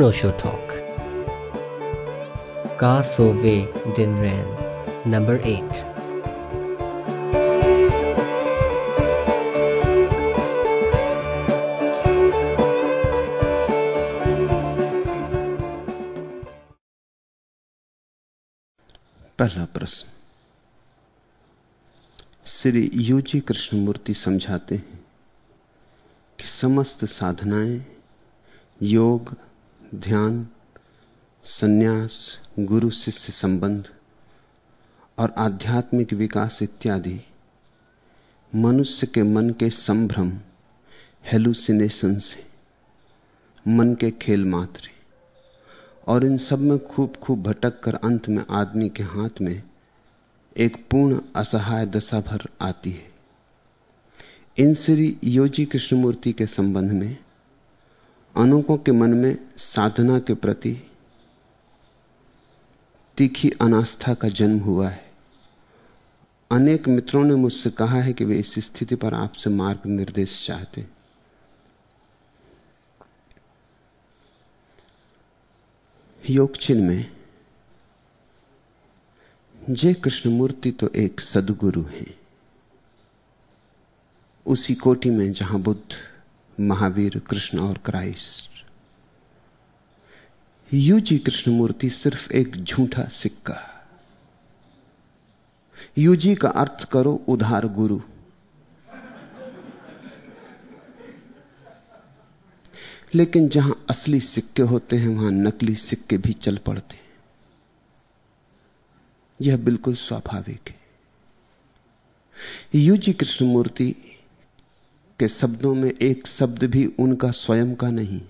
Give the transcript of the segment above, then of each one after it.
Osho talk. Ka Sove Din Ren, number 8. पहला प्रश्न Shri UG Krishnamurthy समझाते हैं कि समस्त साधनाएँ योग ध्यान, सन्यास, गुरु, शिष्य संबंध और आध्यात्मिक विकास इत्यादि मनुष्य के मन के संभ्रम हेलुसिनेशन से मन के खेल मात्र और इन सब में खूब खूब भटक कर अंत में आदमी के हाथ में एक पूर्ण असहाय दशा भर आती है। इन श्री योजी कृष्णमूर्ति के संबंध में अनोखों के मन में साधना के प्रति तीखी अनास्था का जन्म हुआ है। अनेक मित्रों ने मुझसे कहा है कि वे इस स्थिति पर आपसे मार्ग निर्देश चाहते योग चिन्ह में, जय कृष्णमूर्ति तो एक सदगुरु हैं। उसी कोटि में जहाँ बुद्ध महावीर, कृष्ण और क्राइस्ट। यूजी कृष्णमूर्ति सिर्फ़ एक झूठा सिक्का यूजी का अर्थ करो उधार गुरु। लेकिन जहाँ असली सिक्के होते हैं, वहाँ नकली सिक्के भी चल पड़ते हैं। यह बिल्कुल स्वाभाविक है। यूजी कृष्णमूर्ति के शब्दों में एक शब्द भी उनका स्वयं का नहीं।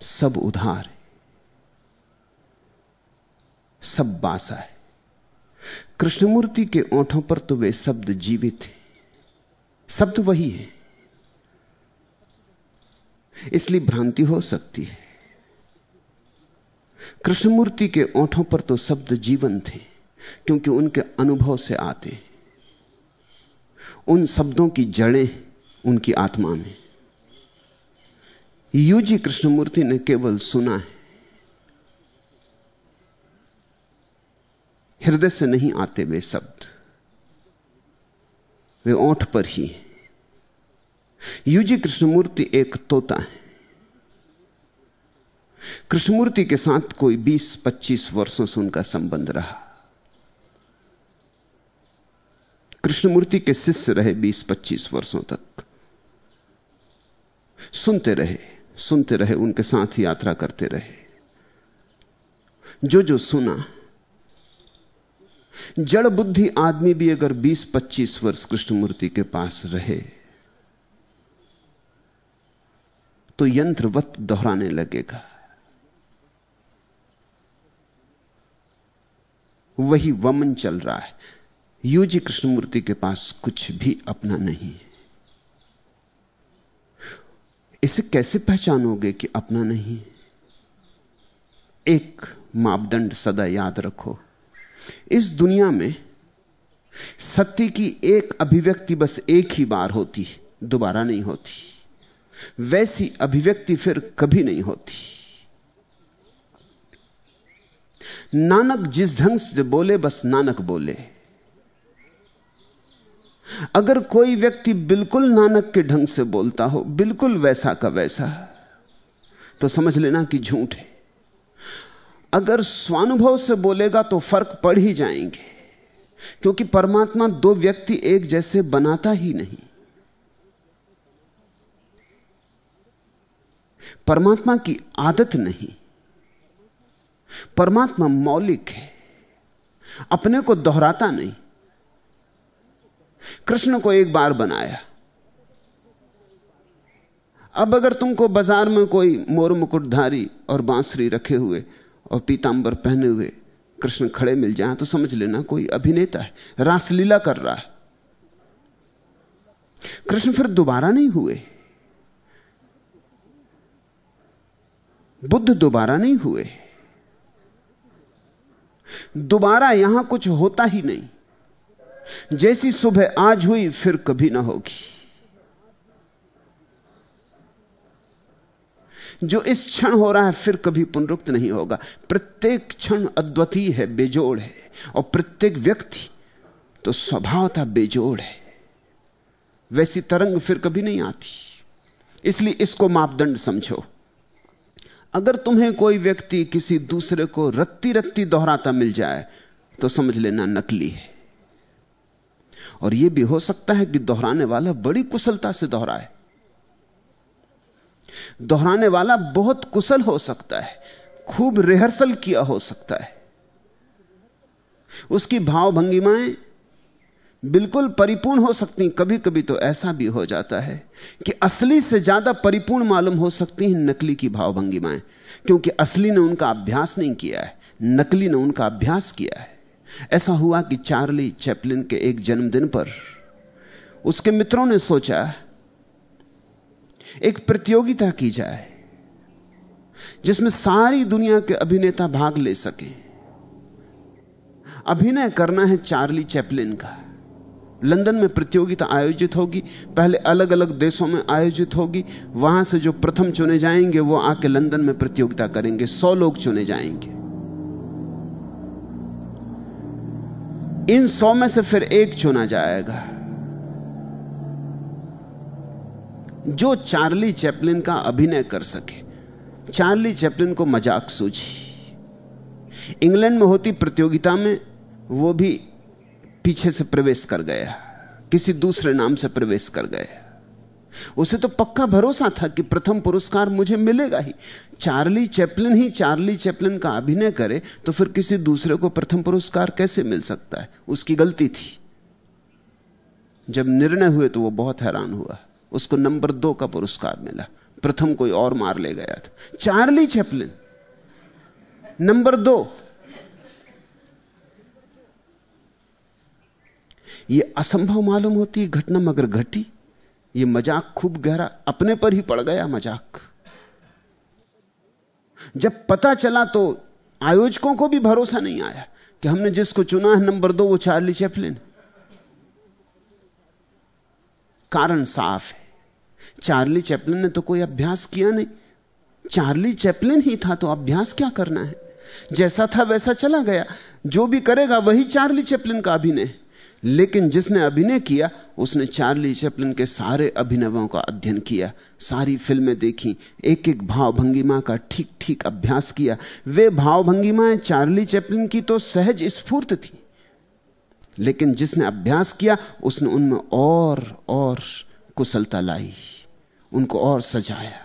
सब उधार है। सब बासा है। कृष्णमूर्ति के ओंठों पर तो वे शब्द जीवित हैं। शब्द वही है। इसलिए भ्रांति हो सकती है। कृष्णमूर्ति के ओंठों पर तो शब्द जीवन थे क्योंकि उनके अनुभव से आते उन शब्दों की जड़ें उनकी आत्मा में। यूजी कृष्णमूर्ति ने केवल सुना है। हृदय से नहीं आते वे शब्द। वे ओठ पर ही यूजी कृष्णमूर्ति एक तोता है। कृष्णमूर्ति के साथ कोई 20-25 वर्षों से उनका संबंध रहा। कृष्णमूर्ति के शिष्य रहे 20-25 वर्षों तक। सुनते रहे सुनते रहे, उनके साथ यात्रा करते रहे। जो जो सुना, जड़ बुद्धि आदमी भी अगर 20-25 वर्ष कृष्णमूर्ति के पास रहे तो यंत्रवत दोहराने लगेगा। वही वमन चल रहा है। यूजी कृष्णमूर्ति के पास कुछ भी अपना नहीं है। इसे कैसे पहचानोगे कि अपना नहीं? एक मापदंड सदा याद रखो। इस दुनिया में सत्य की एक अभिव्यक्ति बस एक ही बार होती, दोबारा नहीं होती। वैसी अभिव्यक्ति फिर कभी नहीं होती। नानक जिस ढंग से बोले, बस नानक बोले। अगर कोई व्यक्ति बिल्कुल नानक के ढंग से बोलता हो, बिल्कुल वैसा का वैसा तो समझ लेना कि झूठ है। अगर स्वानुभव से बोलेगा तो फ़र्क पड़ ही जाएँगे, क्योंकि परमात्मा दो व्यक्ति एक जैसे बनाता ही नहीं। परमात्मा की आदत नहीं। परमात्मा मौलिक है, अपने को दोहराता नहीं। कृष्ण को एक बार बनाया। अब अगर तुमको बाज़ार में कोई मोर मुकुटधारी और बांसुरी रखे हुए और पीतांबर पहने हुए कृष्ण खड़े मिल जाए तो समझ लेना कोई अभिनेता है, रासलीला कर रहा है। कृष्ण फिर दोबारा नहीं हुए। बुद्ध दोबारा नहीं हुए। दोबारा यहाँ कुछ होता ही नहीं। जैसी सुबह आज हुई, फिर कभी ना होगी। जो इस क्षण हो रहा है, फिर कभी पुनरुक्त नहीं होगा। प्रत्येक क्षण अद्वितीय है, बेजोड़ है। और प्रत्येक व्यक्ति तो स्वभावता बेजोड़ है। वैसी तरंग फिर कभी नहीं आती। इसलिए इसको मापदंड समझो। अगर तुम्हें कोई व्यक्ति किसी दूसरे को रत्ती रत्ती दोहराता मिल जाए तो समझ लेना नकली है। और यह भी हो सकता है कि दोहराने वाला बड़ी कुशलता से दोहराए। दोहराने वाला बहुत कुशल हो सकता है, खूब रिहर्सल किया हो सकता है। उसकी भाव भंगिमाएँ बिल्कुल परिपूर्ण हो सकती कभी कभी तो ऐसा भी हो जाता है कि असली से ज़्यादा परिपूर्ण मालूम हो सकती हैं नकली की भावभंगिमाएँ क्योंकि असली ने उनका अभ्यास नहीं किया है, नकली ने उनका अभ्यास किया है। ऐसा हुआ कि चार्ली चैपलिन के एक जन्मदिन पर उसके मित्रों ने सोचा, एक प्रतियोगिता की जाए, जिसमें सारी दुनिया के अभिनेता भाग ले सके। अभिनय करना है चार्ली चैपलिन का। लंदन में प्रतियोगिता आयोजित होगी, पहले अलग अलग देशों में आयोजित होगी, वहाँ से जो प्रथम चुने जाएँगे, वो आके लंदन में प्रतियोगिता करेंगे, सौ लोग चुने जाएँगे। इन सौ में से फिर एक चुना जाएगा। जो चार्ली चैपलिन का अभिनय कर सके, चार्ली चैपलिन को मज़ाक सूझी। इंग्लैंड में होती प्रतियोगिता में वो भी पीछे से प्रवेश कर गया, किसी दूसरे नाम से प्रवेश कर गया। उसे तो पक्का भरोसा था कि प्रथम पुरस्कार मुझे मिलेगा ही। चार्ली चैपलिन ही चार्ली चैपलिन का अभिनय करे तो फिर किसी दूसरे को प्रथम पुरस्कार कैसे मिल सकता है? उसकी गलती थी। जब निर्णय हुए तो वो बहुत हैरान हुआ। उसको नंबर दो का पुरस्कार मिला। प्रथम कोई और मार ले गया था। Charlie Chaplin! नंबर दो! यह असंभव मालूम होती है घटना मगर घटी। ये मज़ाक खूब गहरा, अपने पर ही पड़ गया मज़ाक। जब पता चला तो आयोजकों को भी भरोसा नहीं आया कि हमने जिसको चुना है नंबर दो, वो चार्ली चैपलिन। कारण साफ़ है। चार्ली चैपलिन ने तो कोई अभ्यास किया नहीं। चार्ली चैपलिन ही था तो अभ्यास क्या करना है? जैसा था वैसा चला गया। जो भी करेगा, वही चार्ली चैपलिन का अभिनय लेकिन जिसने अभिनय किया, उसने चार्ली चैपलिन के सारे अभिनवों का अध्ययन किया, सारी फ़िल्में देखी एक एक भाव भंगिमा का ठीक ठीक अभ्यास किया। वे भाव भंगिमाएँ चार्ली चैपलिन की तो सहज स्फूर्त थी, लेकिन जिसने अभ्यास किया, उसने उनमें और और कुशलता लाई, उनको और सजाया।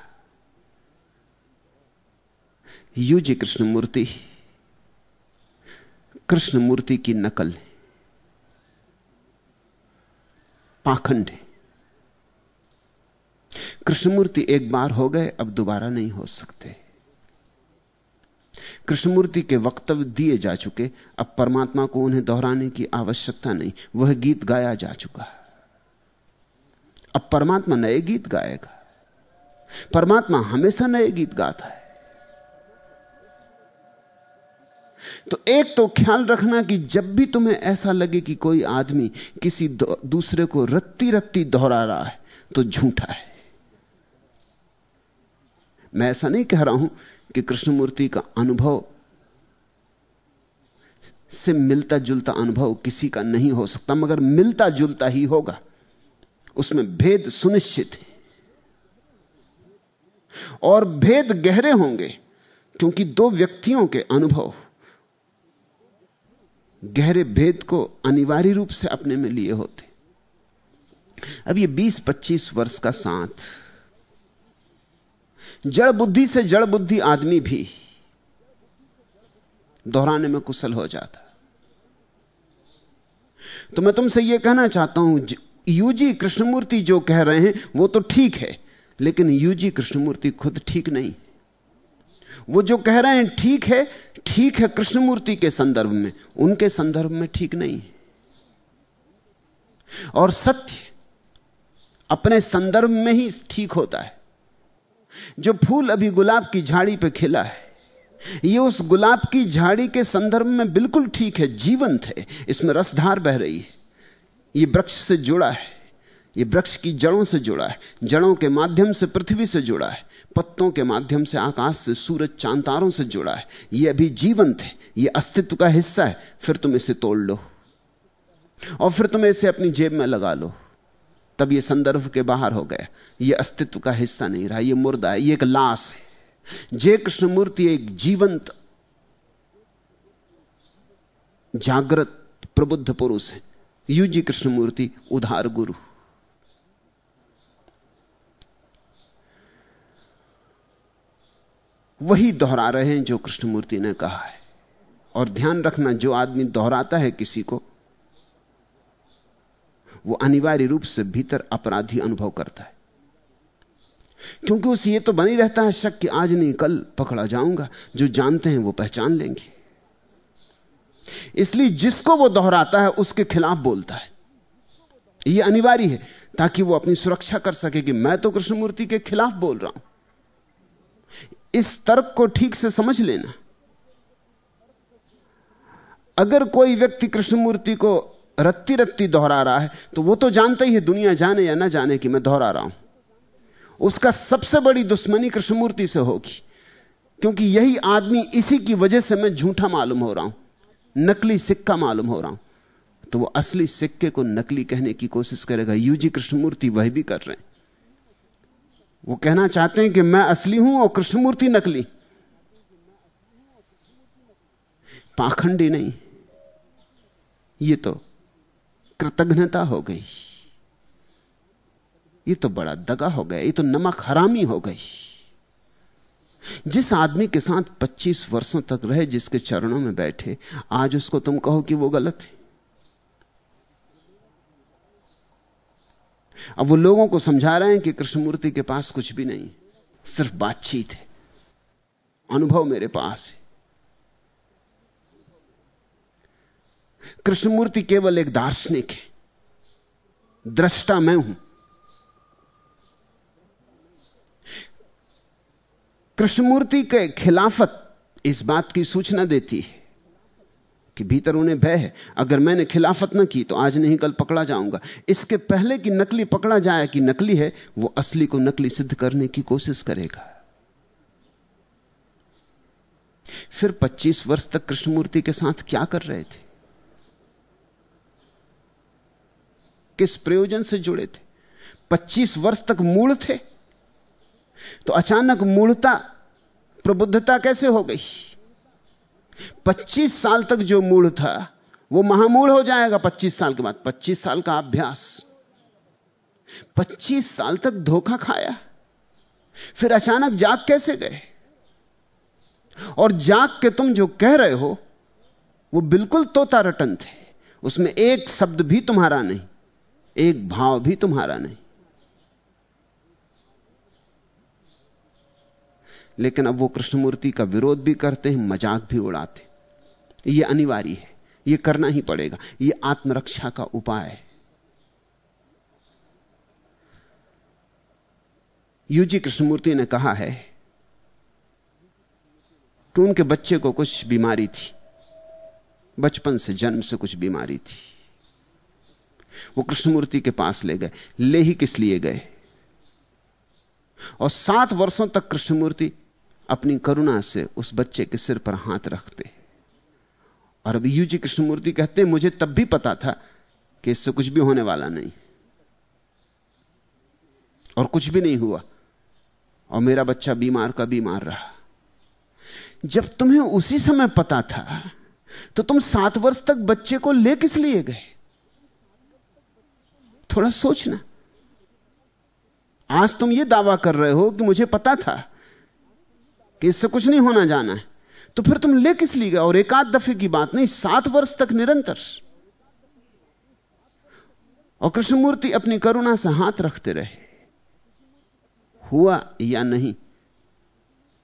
यूजी कृष्णमूर्ति कृष्णमूर्ति की नकल है। पाखंड है। कृष्णमूर्ति एक बार हो गए, अब दोबारा नहीं हो सकते। कृष्णमूर्ति के वक्तव्य दिए जा चुके, अब परमात्मा को उन्हें दोहराने की आवश्यकता नहीं, वह गीत गाया जा चुका। अब परमात्मा नए गीत गाएगा। परमात्मा हमेशा नए गीत गाता है। तो एक तो ख्याल रखना कि जब भी तुम्हें ऐसा लगे कि कोई आदमी किसी दूसरे को रत्ती रत्ती दोहरा रहा है तो झूठा है। मैं ऐसा नहीं कह रहा हूँ कि कृष्णमूर्ति का अनुभव से मिलता जुलता अनुभव किसी का नहीं हो सकता, मगर मिलता जुलता ही होगा। उसमें भेद सुनिश्चित है। और भेद गहरे होंगे, क्योंकि दो व्यक्तियों के अनुभव गहरे भेद को अनिवार्य रूप से अपने में लिए होते। अब ये 20-25 वर्ष का साथ। जड़ बुद्धि से जड़ बुद्धि आदमी भी दोहराने में कुशल हो जाता। तो मैं तुमसे यह कहना चाहता हूँ यूजी कृष्णमूर्ति जो कह रहे हैं, वो तो ठीक है, लेकिन यूजी कृष्णमूर्ति खुद ठीक नहीं वो जो कह रहे हैं, ठीक है ठीक है कृष्णमूर्ति के संदर्भ में, उनके संदर्भ में ठीक नहीं है। और सत्य अपने संदर्भ में ही ठीक होता है। जो फूल अभी गुलाब की झाड़ी पर खिला है यह उस गुलाब की झाड़ी के संदर्भ में बिल्कुल ठीक है, जीवंत है, इसमें रसधार बह रही है। यह वृक्ष से जुड़ा है यह वृक्ष की जड़ों से जुड़ा है, जड़ों के माध्यम से पृथ्वी से जुड़ा है। पत्तों के माध्यम से आकाश से सूरज चांतारों से जुड़ा है। यह अभी जीवंत है। यह अस्तित्व का हिस्सा है। फिर तुम इसे तोड़ लो। और फिर तुम इसे अपनी जेब में लगा लो। तब यह संदर्भ के बाहर हो गया। यह अस्तित्व का हिस्सा नहीं रहा। यह मुर्दा है। यह एक लाश है। जय कृष्णमूर्ति एक जीवंत, जागृत, प्रबुद्ध पुरुष है। यूजी कृष्णमूर्ति उधार गुरु। वही दोहरा रहे हैं जो कृष्णमूर्ति ने कहा है। और ध्यान रखना, जो आदमी दोहराता है किसी को, वो अनिवार्य रूप से भीतर अपराधी अनुभव करता है। क्योंकि उसे ये तो बनी रहता है, शक कि आज नहीं, कल पकड़ा जाऊँगा। जो जानते हैं वो पहचान लेंगे। इसलिए जिसको वो दोहराता है, उसके खिलाफ बोलता है। यह अनिवार्य है, ताकि वो अपनी सुरक्षा कर सके कि मैं तो कृष्णमूर्ति के खिलाफ बोल रहा हूँ। इस तर्क को ठीक से समझ लेना। अगर कोई व्यक्ति कृष्णमूर्ति को रत्ती रत्ती दोहरा रहा है तो वो तो जानता ही है दुनिया जाने या ना जाने कि मैं दोहरा रहा हूँ। उसका सबसे बड़ी दुश्मनी कृष्णमूर्ति से होगी, क्योंकि यही आदमी इसी की वजह से मैं झूठा मालूम हो रहा हूँ, नकली सिक्का मालूम हो रहा हूँ। तो वो असली सिक्के को नकली कहने की कोशिश करेगा। यूजी कृष्णमूर्ति वह भी कर रहे हैं। वो कहना चाहते हैं कि मैं असली हूँ और कृष्णमूर्ति नकली। पाखंडी नहीं। ये तो कृतज्ञता हो गई। ये तो बड़ा दगा हो गया। ये तो नमक हरामी हो गई। जिस आदमी के साथ 25 वर्षों तक रहे, जिसके चरणों में बैठे, आज उसको तुम कहो कि वो गलत है। अब वो लोगों को समझा रहे हैं कि कृष्णमूर्ति के पास कुछ भी नहीं, सिर्फ़ बातचीत है। अनुभव मेरे पास है। कृष्णमूर्ति केवल एक दार्शनिक है। दृष्टा मैं हूँ। कृष्णमूर्ति के खिलाफत इस बात की सूचना देती है कि भीतर उन्हें भय है। अगर मैंने खिलाफत ना की तो आज नहीं, कल पकड़ा जाऊँगा। इसके पहले कि नकली पकड़ा जाए, कि नकली है, वो असली को नकली सिद्ध करने की कोशिश करेगा। फिर 25 वर्ष तक कृष्णमूर्ति के साथ क्या कर रहे थे? किस प्रयोजन से जुड़े थे? 25 वर्ष तक मूल थे? तो अचानक मूलता प्रबुद्धता कैसे हो गई? 25 साल तक जो मूल था, वो महामूल हो जाएगा 25 साल के बाद। 25 साल का अभ्यास। 25 साल तक धोखा खाया। फिर अचानक जाग कैसे गए? और जाग के तुम जो कह रहे हो, वो बिल्कुल तोता रटन थे। उसमें एक शब्द भी तुम्हारा नहीं, एक भाव भी तुम्हारा नहीं। लेकिन अब वो कृष्णमूर्ति का विरोध भी करते हैं, मज़ाक भी उड़ाते ये अनिवार्य है। ये करना ही पड़ेगा। ये आत्मरक्षा का उपाय है। यूजी कृष्णमूर्ति ने कहा है कि उनके बच्चे को कुछ बीमारी थी। बचपन से जन्म से कुछ बीमारी थी। वो कृष्णमूर्ति के पास ले गए। ले ही किस लिए गए? और सात वर्षों तक कृष्णमूर्ति अपनी करुणा से उस बच्चे के सिर पर हाथ रखते और अभी यूजी कृष्णमूर्ति कहते हैं, मुझे तब भी पता था कि इससे कुछ भी होने वाला नहीं। और कुछ भी नहीं हुआ। और मेरा बच्चा बीमार का बीमार रहा। जब तुम्हें उसी समय पता था तो तुम सात वर्ष तक बच्चे को ले किस लिए गए? थोड़ा सोचना। आज तुम यह दावा कर रहे हो कि मुझे पता था कि इससे कुछ नहीं होना जाना है। तो फिर तुम ले किस लिए गए? और एक आध दफे की बात नहीं, सात वर्ष तक निरंतर। और कृष्णमूर्ति अपनी करुणा से हाथ रखते रहे। हुआ या नहीं,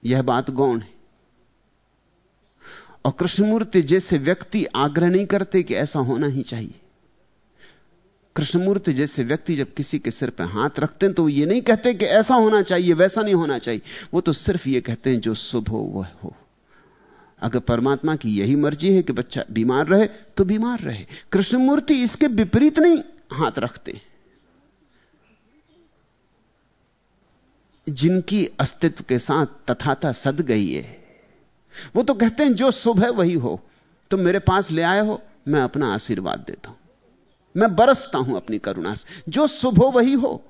यह बात गौण है। और कृष्णमूर्ति जैसे व्यक्ति आग्रह नहीं करते कि ऐसा होना ही चाहिए। कृष्णमूर्ति जैसे व्यक्ति जब किसी के सिर पर हाथ रखते हैं तो ये नहीं कहते कि ऐसा होना चाहिए, वैसा नहीं होना चाहिए। वो तो सिर्फ़ ये कहते हैं, जो शुभ हो, वह हो। अगर परमात्मा की यही मर्ज़ी है कि बच्चा बीमार रहे तो बीमार रहे। कृष्णमूर्ति इसके विपरीत नहीं हाथ रखते। जिनकी अस्तित्व के साथ तथाता सद गई है, वो तो कहते हैं, जो शुभ है वही हो। तुम मेरे पास ले आए हो, मैं अपना आशीर्वाद देता हूँ। मैं बरसता हूँ अपनी करुणा से। जो शुभ हो वही हो।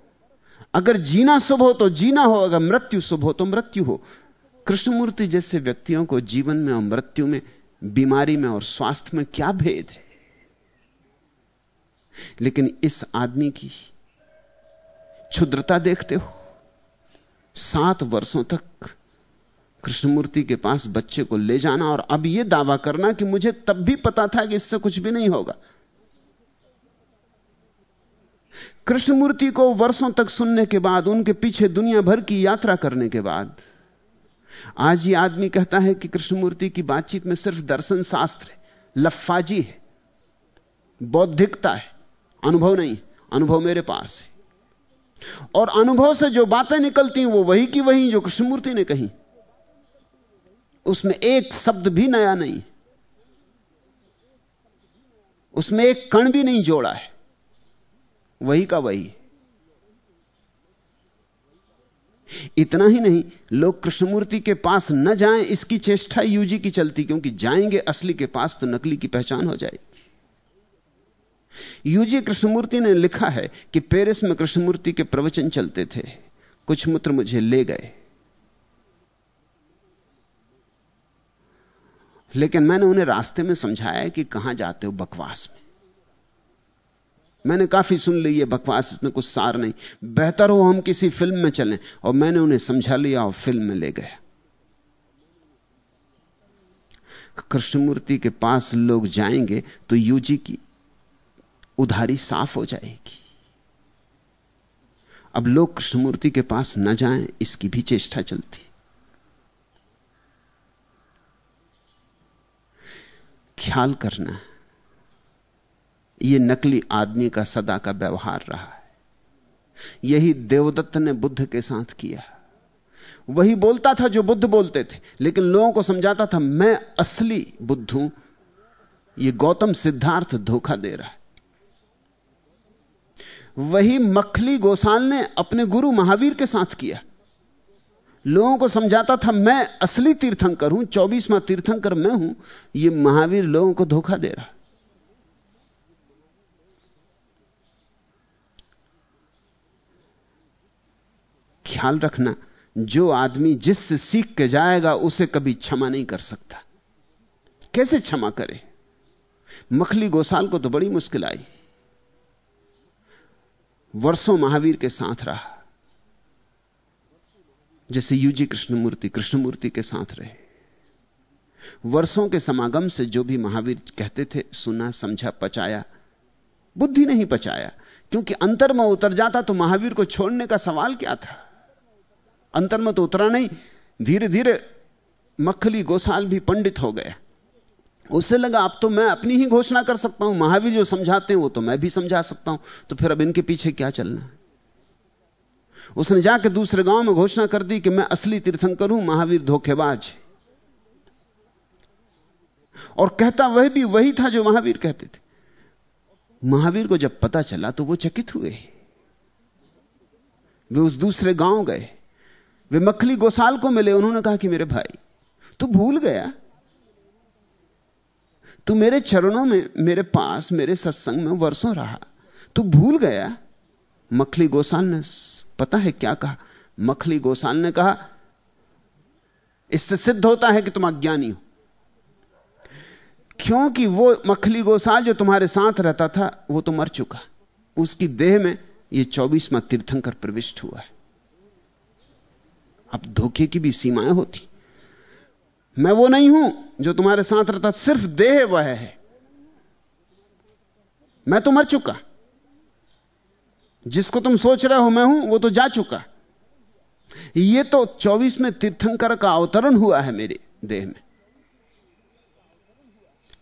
अगर जीना शुभ हो तो जीना हो, अगर मृत्यु शुभ हो तो मृत्यु हो। कृष्णमूर्ति जैसे व्यक्तियों को जीवन में और मृत्यु में, बीमारी में और स्वास्थ्य में क्या भेद है? लेकिन इस आदमी की क्षुद्रता देखते हो। सात वर्षों तक कृष्णमूर्ति के पास बच्चे को ले जाना और अब यह दावा करना कि मुझे तब भी पता था कि इससे कुछ भी नहीं होगा। कृष्णमूर्ति को वर्षों तक सुनने के बाद, उनके पीछे दुनिया भर की यात्रा करने के बाद, आज ये आदमी कहता है कि कृष्णमूर्ति की बातचीत में सिर्फ़ दर्शन शास्त्र है, लफाजी है, बौद्धिकता है, अनुभव नहीं अनुभव मेरे पास है। और अनुभव से जो बातें निकलती हैं, वो वही की वही जो कृष्णमूर्ति ने कही। उसमें एक शब्द भी नया नहीं उसमें एक कण भी नहीं जोड़ा है। वही का वही। इतना ही नहीं, लोग कृष्णमूर्ति के पास न जाएँ, इसकी चेष्टा यूजी की चलती, क्योंकि जाएँगे, असली के पास तो नकली की पहचान हो जाएगी। यूजी कृष्णमूर्ति ने लिखा है कि पेरिस में कृष्णमूर्ति के प्रवचन चलते थे, कुछ मित्र मुझे ले गए। लेकिन मैंने उन्हें रास्ते में समझाया कि कहाँ जाते हो बकवास में? मैंने काफ़ी सुन ली है बकवास, इसमें कुछ सार नहीं। बेहतर हो हम किसी फ़िल्म में चलें। और मैंने उन्हें समझा लिया और फ़िल्म में ले गया कृष्णमूर्ति के पास लोग जाएँगे तो यूजी की उधारी साफ़ हो जाएगी। अब लोग कृष्णमूर्ति के पास न जाएँ, इसकी भी चेष्टा चलती। ख्याल करना यह नकली आदमी का सदा का व्यवहार रहा है। यही देवदत्त ने बुद्ध के साथ किया। वही बोलता था जो बुद्ध बोलते थे, लेकिन लोगों को समझाता था, मैं असली बुद्ध हूँ। यह गौतम सिद्धार्थ धोखा दे रहा है। वही मखली गोसाल ने अपने गुरु महावीर के साथ किया। लोगों को समझाता था, मैं असली तीर्थंकर हूँ, चौबीसवां तीर्थंकर मैं हूँ। यह महावीर लोगों को धोखा दे रहा ख्याल रखना, जो आदमी जिससे सीख के जाएगा, उसे कभी क्षमा नहीं कर सकता। कैसे क्षमा करे? मखली गोसाल को तो बड़ी मुश्किल आई। वर्षों महावीर के साथ रहा। जैसे यूजी कृष्णमूर्ति कृष्णमूर्ति के साथ रहे। वर्षों के समागम से जो भी महावीर कहते थे, सुना, समझा, पचाया, बुद्धि नहीं पचाया, क्योंकि अंतर में उतर जाता तो महावीर को छोड़ने का सवाल क्या था? अंतर में तो उतरा नहीं। धीरे धीरे मखली गोसाल भी पंडित हो गया उससे लगा, अब तो मैं अपनी ही घोषणा कर सकता हूँ। महावीर जो समझाते हैं, वो तो मैं भी समझा सकता हूँ। तो फिर अब इनके पीछे क्या चलना? उसने जाकर दूसरे गाँव में घोषणा कर दी कि मैं असली तीर्थंकर हूँ, महावीर धोखेबाज और कहता, वह भी वही था जो महावीर कहते थे। महावीर को जब पता चला तो वो चकित हुए। वे उस दूसरे गाँव गए। वे मखली गोसाल को मिले, उन्होंने कहा कि मेरे भाई, तू भूल गया। तू मेरे चरणों में, मेरे पास, मेरे सत्संग में वर्षों रहा। तू भूल गया। मखली गोसाल ने पता है क्या कहा? मखली गोसाल ने कहा, इससे सिद्ध होता है कि तुम अज्ञानी हो। क्योंकि वो मखली गोसाल जो तुम्हारे साथ रहता था, वो तो मर चुका। उसकी देह में ये चौबीसवा तीर्थंकर प्रविष्ट हुआ है। अब धोखे की भी सीमाएँ होती। मैं वो नहीं हूँ जो तुम्हारे साथ रहता, सिर्फ़ देह वह है। मैं तो मर चुका। जिसको तुम सोच रहे हो मैं हूँ, वो तो जा चुका। ये तो चौबीस में तीर्थंकर का अवतरण हुआ है मेरे देह में।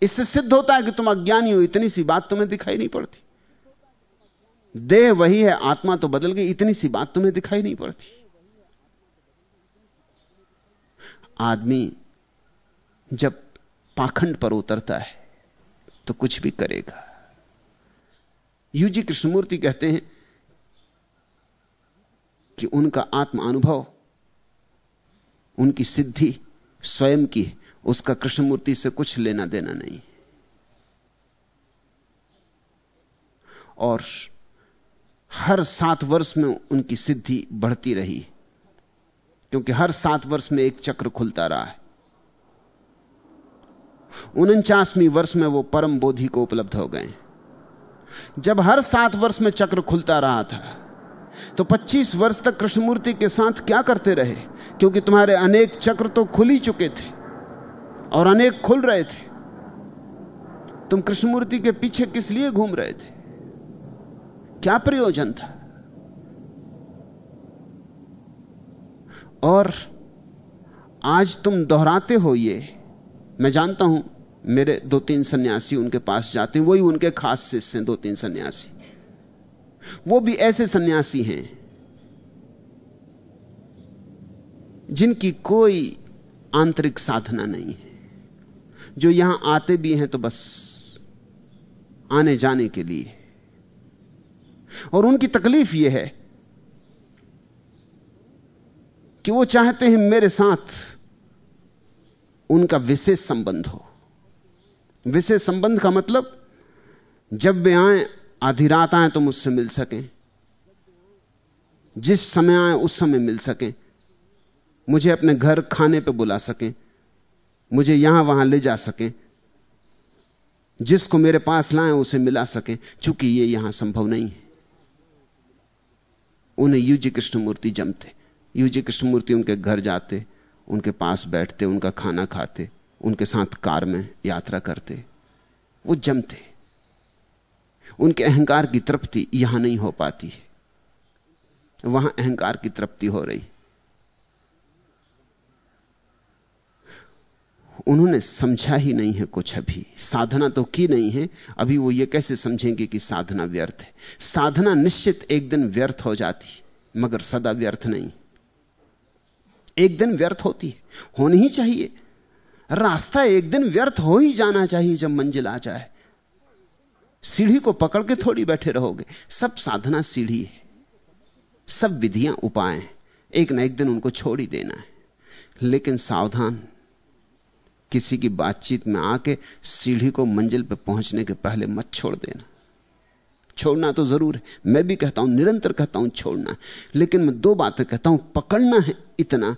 इससे सिद्ध होता है कि तुम अज्ञानी हो, इतनी सी बात तुम्हें दिखाई नहीं पड़ती। देह वही है, आत्मा तो बदल गई, इतनी सी बात तुम्हें दिखाई नहीं पड़ती। आदमी जब पाखंड पर उतरता है तो कुछ भी करेगा। यूजी कृष्णमूर्ति कहते हैं कि उनका आत्म अनुभव, उनकी सिद्धि स्वयं की उसका कृष्णमूर्ति से कुछ लेना देना नहीं और हर सात वर्ष में उनकी सिद्धि बढ़ती रही क्योंकि हर सात वर्ष में एक चक्र खुलता रहा है। उनचासवीं वर्ष में वो परम बोधि को उपलब्ध हो गए। जब हर सात वर्ष में चक्र खुलता रहा था तो 25 वर्ष तक कृष्णमूर्ति के साथ क्या करते रहे? क्योंकि तुम्हारे अनेक चक्र तो खुल ही चुके थे और अनेक खुल रहे थे। तुम कृष्णमूर्ति के पीछे किस लिए घूम रहे थे? क्या प्रयोजन था? और आज तुम दोहराते हो ये। मैं जानता हूँ, मेरे दो तीन सन्यासी उनके पास जाते हैं, वही उनके खास शिष्य हैं दो तीन सन्यासी। वो भी ऐसे सन्यासी हैं, जिनकी कोई आंतरिक साधना नहीं है। जो यहाँ आते भी हैं तो बस आने जाने के लिए। और उनकी तकलीफ़ यह है कि वो चाहते हैं मेरे साथ उनका विशेष संबंध हो। विशेष संबंध का मतलब जब वे आए, आधी रात आए तो मुझसे मिल सकें। जिस समय आए, उस समय मिल सकें। मुझे अपने घर खाने पे बुला सकें। मुझे यहाँ वहाँ ले जा सकें। जिसको मेरे पास लाएँ, उसे मिला सकें, चूँकि ये यहाँ संभव नहीं है। उन्हें यूजी कृष्णमूर्ति जमते यूजी कृष्णमूर्ति उनके घर जाते, उनके पास बैठते, उनका खाना खाते, उनके साथ कार में यात्रा करते। वो जमते। उनके अहंकार की तृप्ति यहाँ नहीं हो पाती है। वहाँ अहंकार की तृप्ति हो रही। उन्होंने समझा ही नहीं है कुछ अभी। साधना तो की नहीं है, अभी वो ये कैसे समझेंगे कि साधना व्यर्थ है? साधना निश्चित एक दिन व्यर्थ हो जाती, मगर सदा व्यर्थ नहीं। एक दिन व्यर्थ होती है, होनी ही चाहिए। रास्ता एक दिन व्यर्थ हो ही जाना चाहिए जब मंजिल आ जाए। सीढ़ी को पकड़ के थोड़ी बैठे रहोगे। सब साधना सीढ़ी है। सब विधियाँ उपाय हैं। एक ना एक दिन उनको छोड़ ही देना है। लेकिन सावधान, किसी की बातचीत में आके सीढ़ी को मंजिल पर पहुँचने के पहले मत छोड़ देना। छोड़ना तो ज़रूर है। मैं भी कहता हूँ, निरंतर कहता हूँ, छोड़ना। लेकिन मैं दो बातें कहता हूँ, पकड़ना है इतना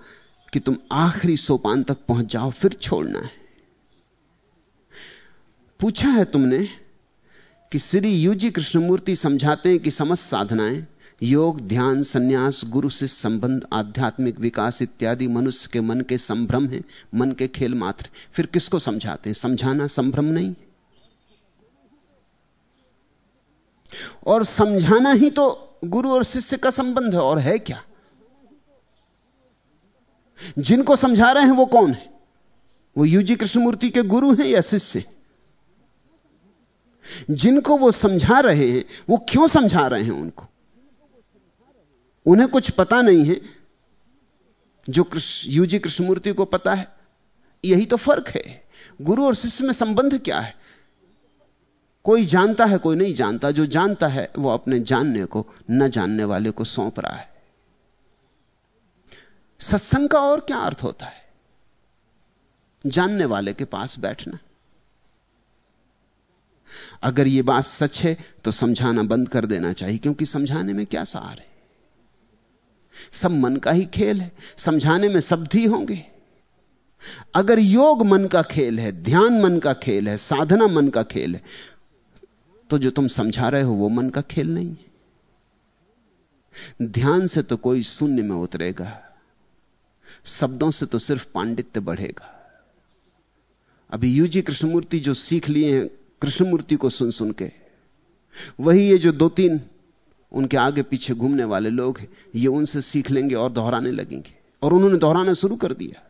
कि तुम आखिरी सोपान तक पहुँच जाओ, फिर छोड़ना है। पूछा है तुमने कि श्री यूजी कृष्णमूर्ति समझाते हैं कि समस्त साधनाएँ, योग, ध्यान, सन्यास, गुरु से संबंध, आध्यात्मिक विकास इत्यादि मनुष्य के मन के संभ्रम है, मन के खेल मात्र। फिर किसको समझाते हैं? समझाना संभ्रम नहीं। और समझाना ही तो गुरु और शिष्य का संबंध है, और है क्या? जिनको समझा रहे हैं वो कौन है? वो यूजी कृष्णमूर्ति के गुरु हैं या शिष्य? जिनको वो समझा रहे हैं, वो क्यों समझा रहे हैं उनको? उन्हें कुछ पता नहीं है। जो कृष्ण, यूजी कृष्णमूर्ति को पता है, यही तो फ़र्क है। गुरु और शिष्य में संबंध क्या है? कोई जानता है, कोई नहीं जानता। जो जानता है, वो अपने जानने को, न जानने वाले को सौंप रहा है। सत्संग का और क्या अर्थ होता है? जानने वाले के पास बैठना। अगर यह बात सच है तो समझाना बंद कर देना चाहिए, क्योंकि समझाने में क्या सार है? सब मन का ही खेल है, समझाने में शब्द ही होंगे। अगर योग मन का खेल है, ध्यान मन का खेल है, साधना मन का खेल है तो जो तुम समझा रहे हो वो मन का खेल नहीं है। ध्यान से तो कोई शून्य में उतरेगा, शब्दों से तो सिर्फ़ पांडित्य बढ़ेगा। अभी यूजी कृष्णमूर्ति जो सीख लिए हैं, कृष्णमूर्ति को सुन सुन के, वही ये जो दो तीन उनके आगे पीछे घूमने वाले लोग हैं, ये उनसे सीख लेंगे और दोहराने लगेंगे, और उन्होंने दोहराना शुरू कर दिया।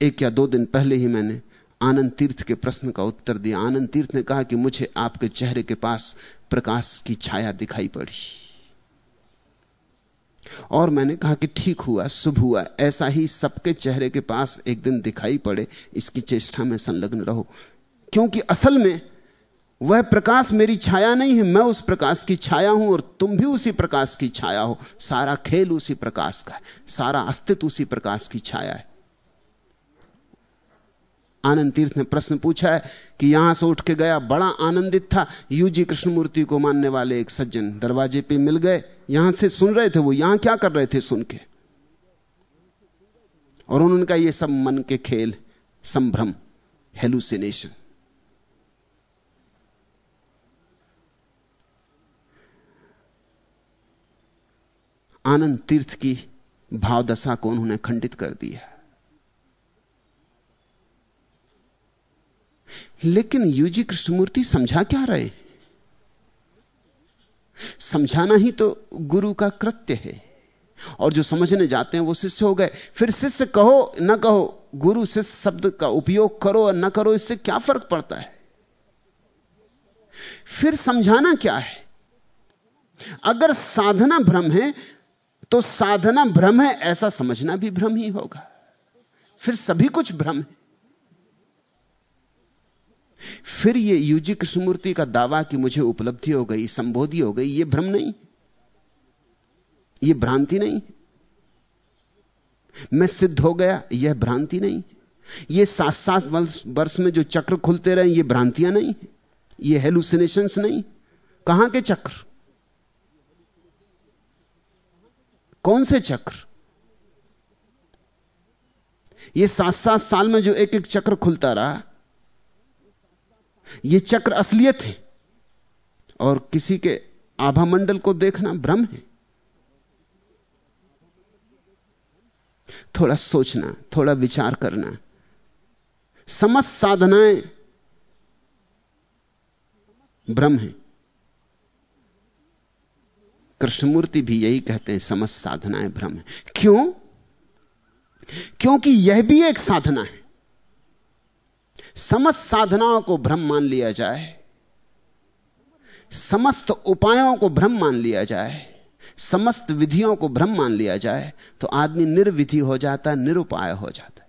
एक या दो दिन पहले ही मैंने आनंद तीर्थ के प्रश्न का उत्तर दिया। आनंद तीर्थ ने कहा कि मुझे आपके चेहरे के पास प्रकाश की छाया दिखाई पड़ी। और मैंने कहा कि ठीक हुआ, शुभ हुआ। ऐसा ही सबके चेहरे के पास एक दिन दिखाई पड़े। इसकी चेष्टा में संलग्न रहो। क्योंकि असल में वह प्रकाश मेरी छाया नहीं है, मैं उस प्रकाश की छाया हूँ और तुम भी उसी प्रकाश की छाया हो। सारा खेल उसी प्रकाश का है। सारा अस्तित्व उसी प्रकाश की छाया है। आनंद तीर्थ ने प्रश्न पूछा है कि यहाँ से उठ के गया, बड़ा आनंदित था। यूजी कृष्णमूर्ति को मानने वाले एक सज्जन दरवाजे पे मिल गए। यहाँ से सुन रहे थे वो, यहाँ क्या कर रहे थे सुन के? और उन्होंने कहा, ये सब मन के खेल, संभ्रम हेलुसिनेशन आनंद तीर्थ की भावदशा को उन्होंने खंडित कर दिया लेकिन यूजी कृष्णमूर्ति समझा क्या रहे? समझाना ही तो गुरु का कृत्य है। और जो समझने जाते हैं वो शिष्य हो गए। फिर शिष्य कहो, ना कहो, गुरु शिष्य शब्द का उपयोग करो और ना करो, इससे क्या फ़र्क पड़ता है? फिर समझाना क्या है? अगर साधना भ्रम है तो साधना भ्रम है, ऐसा समझना भी भ्रम ही होगा। फिर सभी कुछ भ्रम है। फिर ये यूजी कृष्णमूर्ति का दावा कि मुझे उपलब्धि हो गई, संबोधि हो गई, ये भ्रम नहीं। ये भ्रांति नहीं। मैं सिद्ध हो गया, यह भ्रांति नहीं। ये सात सात वर्ष में जो चक्र खुलते रहे, ये भ्रांतियाँ नहीं। ये हेलुसिनेशंस नहीं। कहाँ के चक्र? कौन से चक्र? ये सात सात साल में जो एक एक चक्र खुलता रहा ये चक्र असलियत है। और किसी के आभा मंडल को देखना भ्रम है। थोड़ा सोचना, थोड़ा विचार करना। समस्त साधनाएँ भ्रम है। कृष्णमूर्ति भी यही कहते हैं, समस्त साधनाएँ भ्रम है। क्यों? क्योंकि यह भी एक साधना है। समस्त साधनाओं को भ्रम मान लिया जाए। समस्त उपायों को भ्रम मान लिया जाए। समस्त विधियों को भ्रम मान लिया जाए तो आदमी निर्विधि हो जाता है निरुपाय हो जाता। है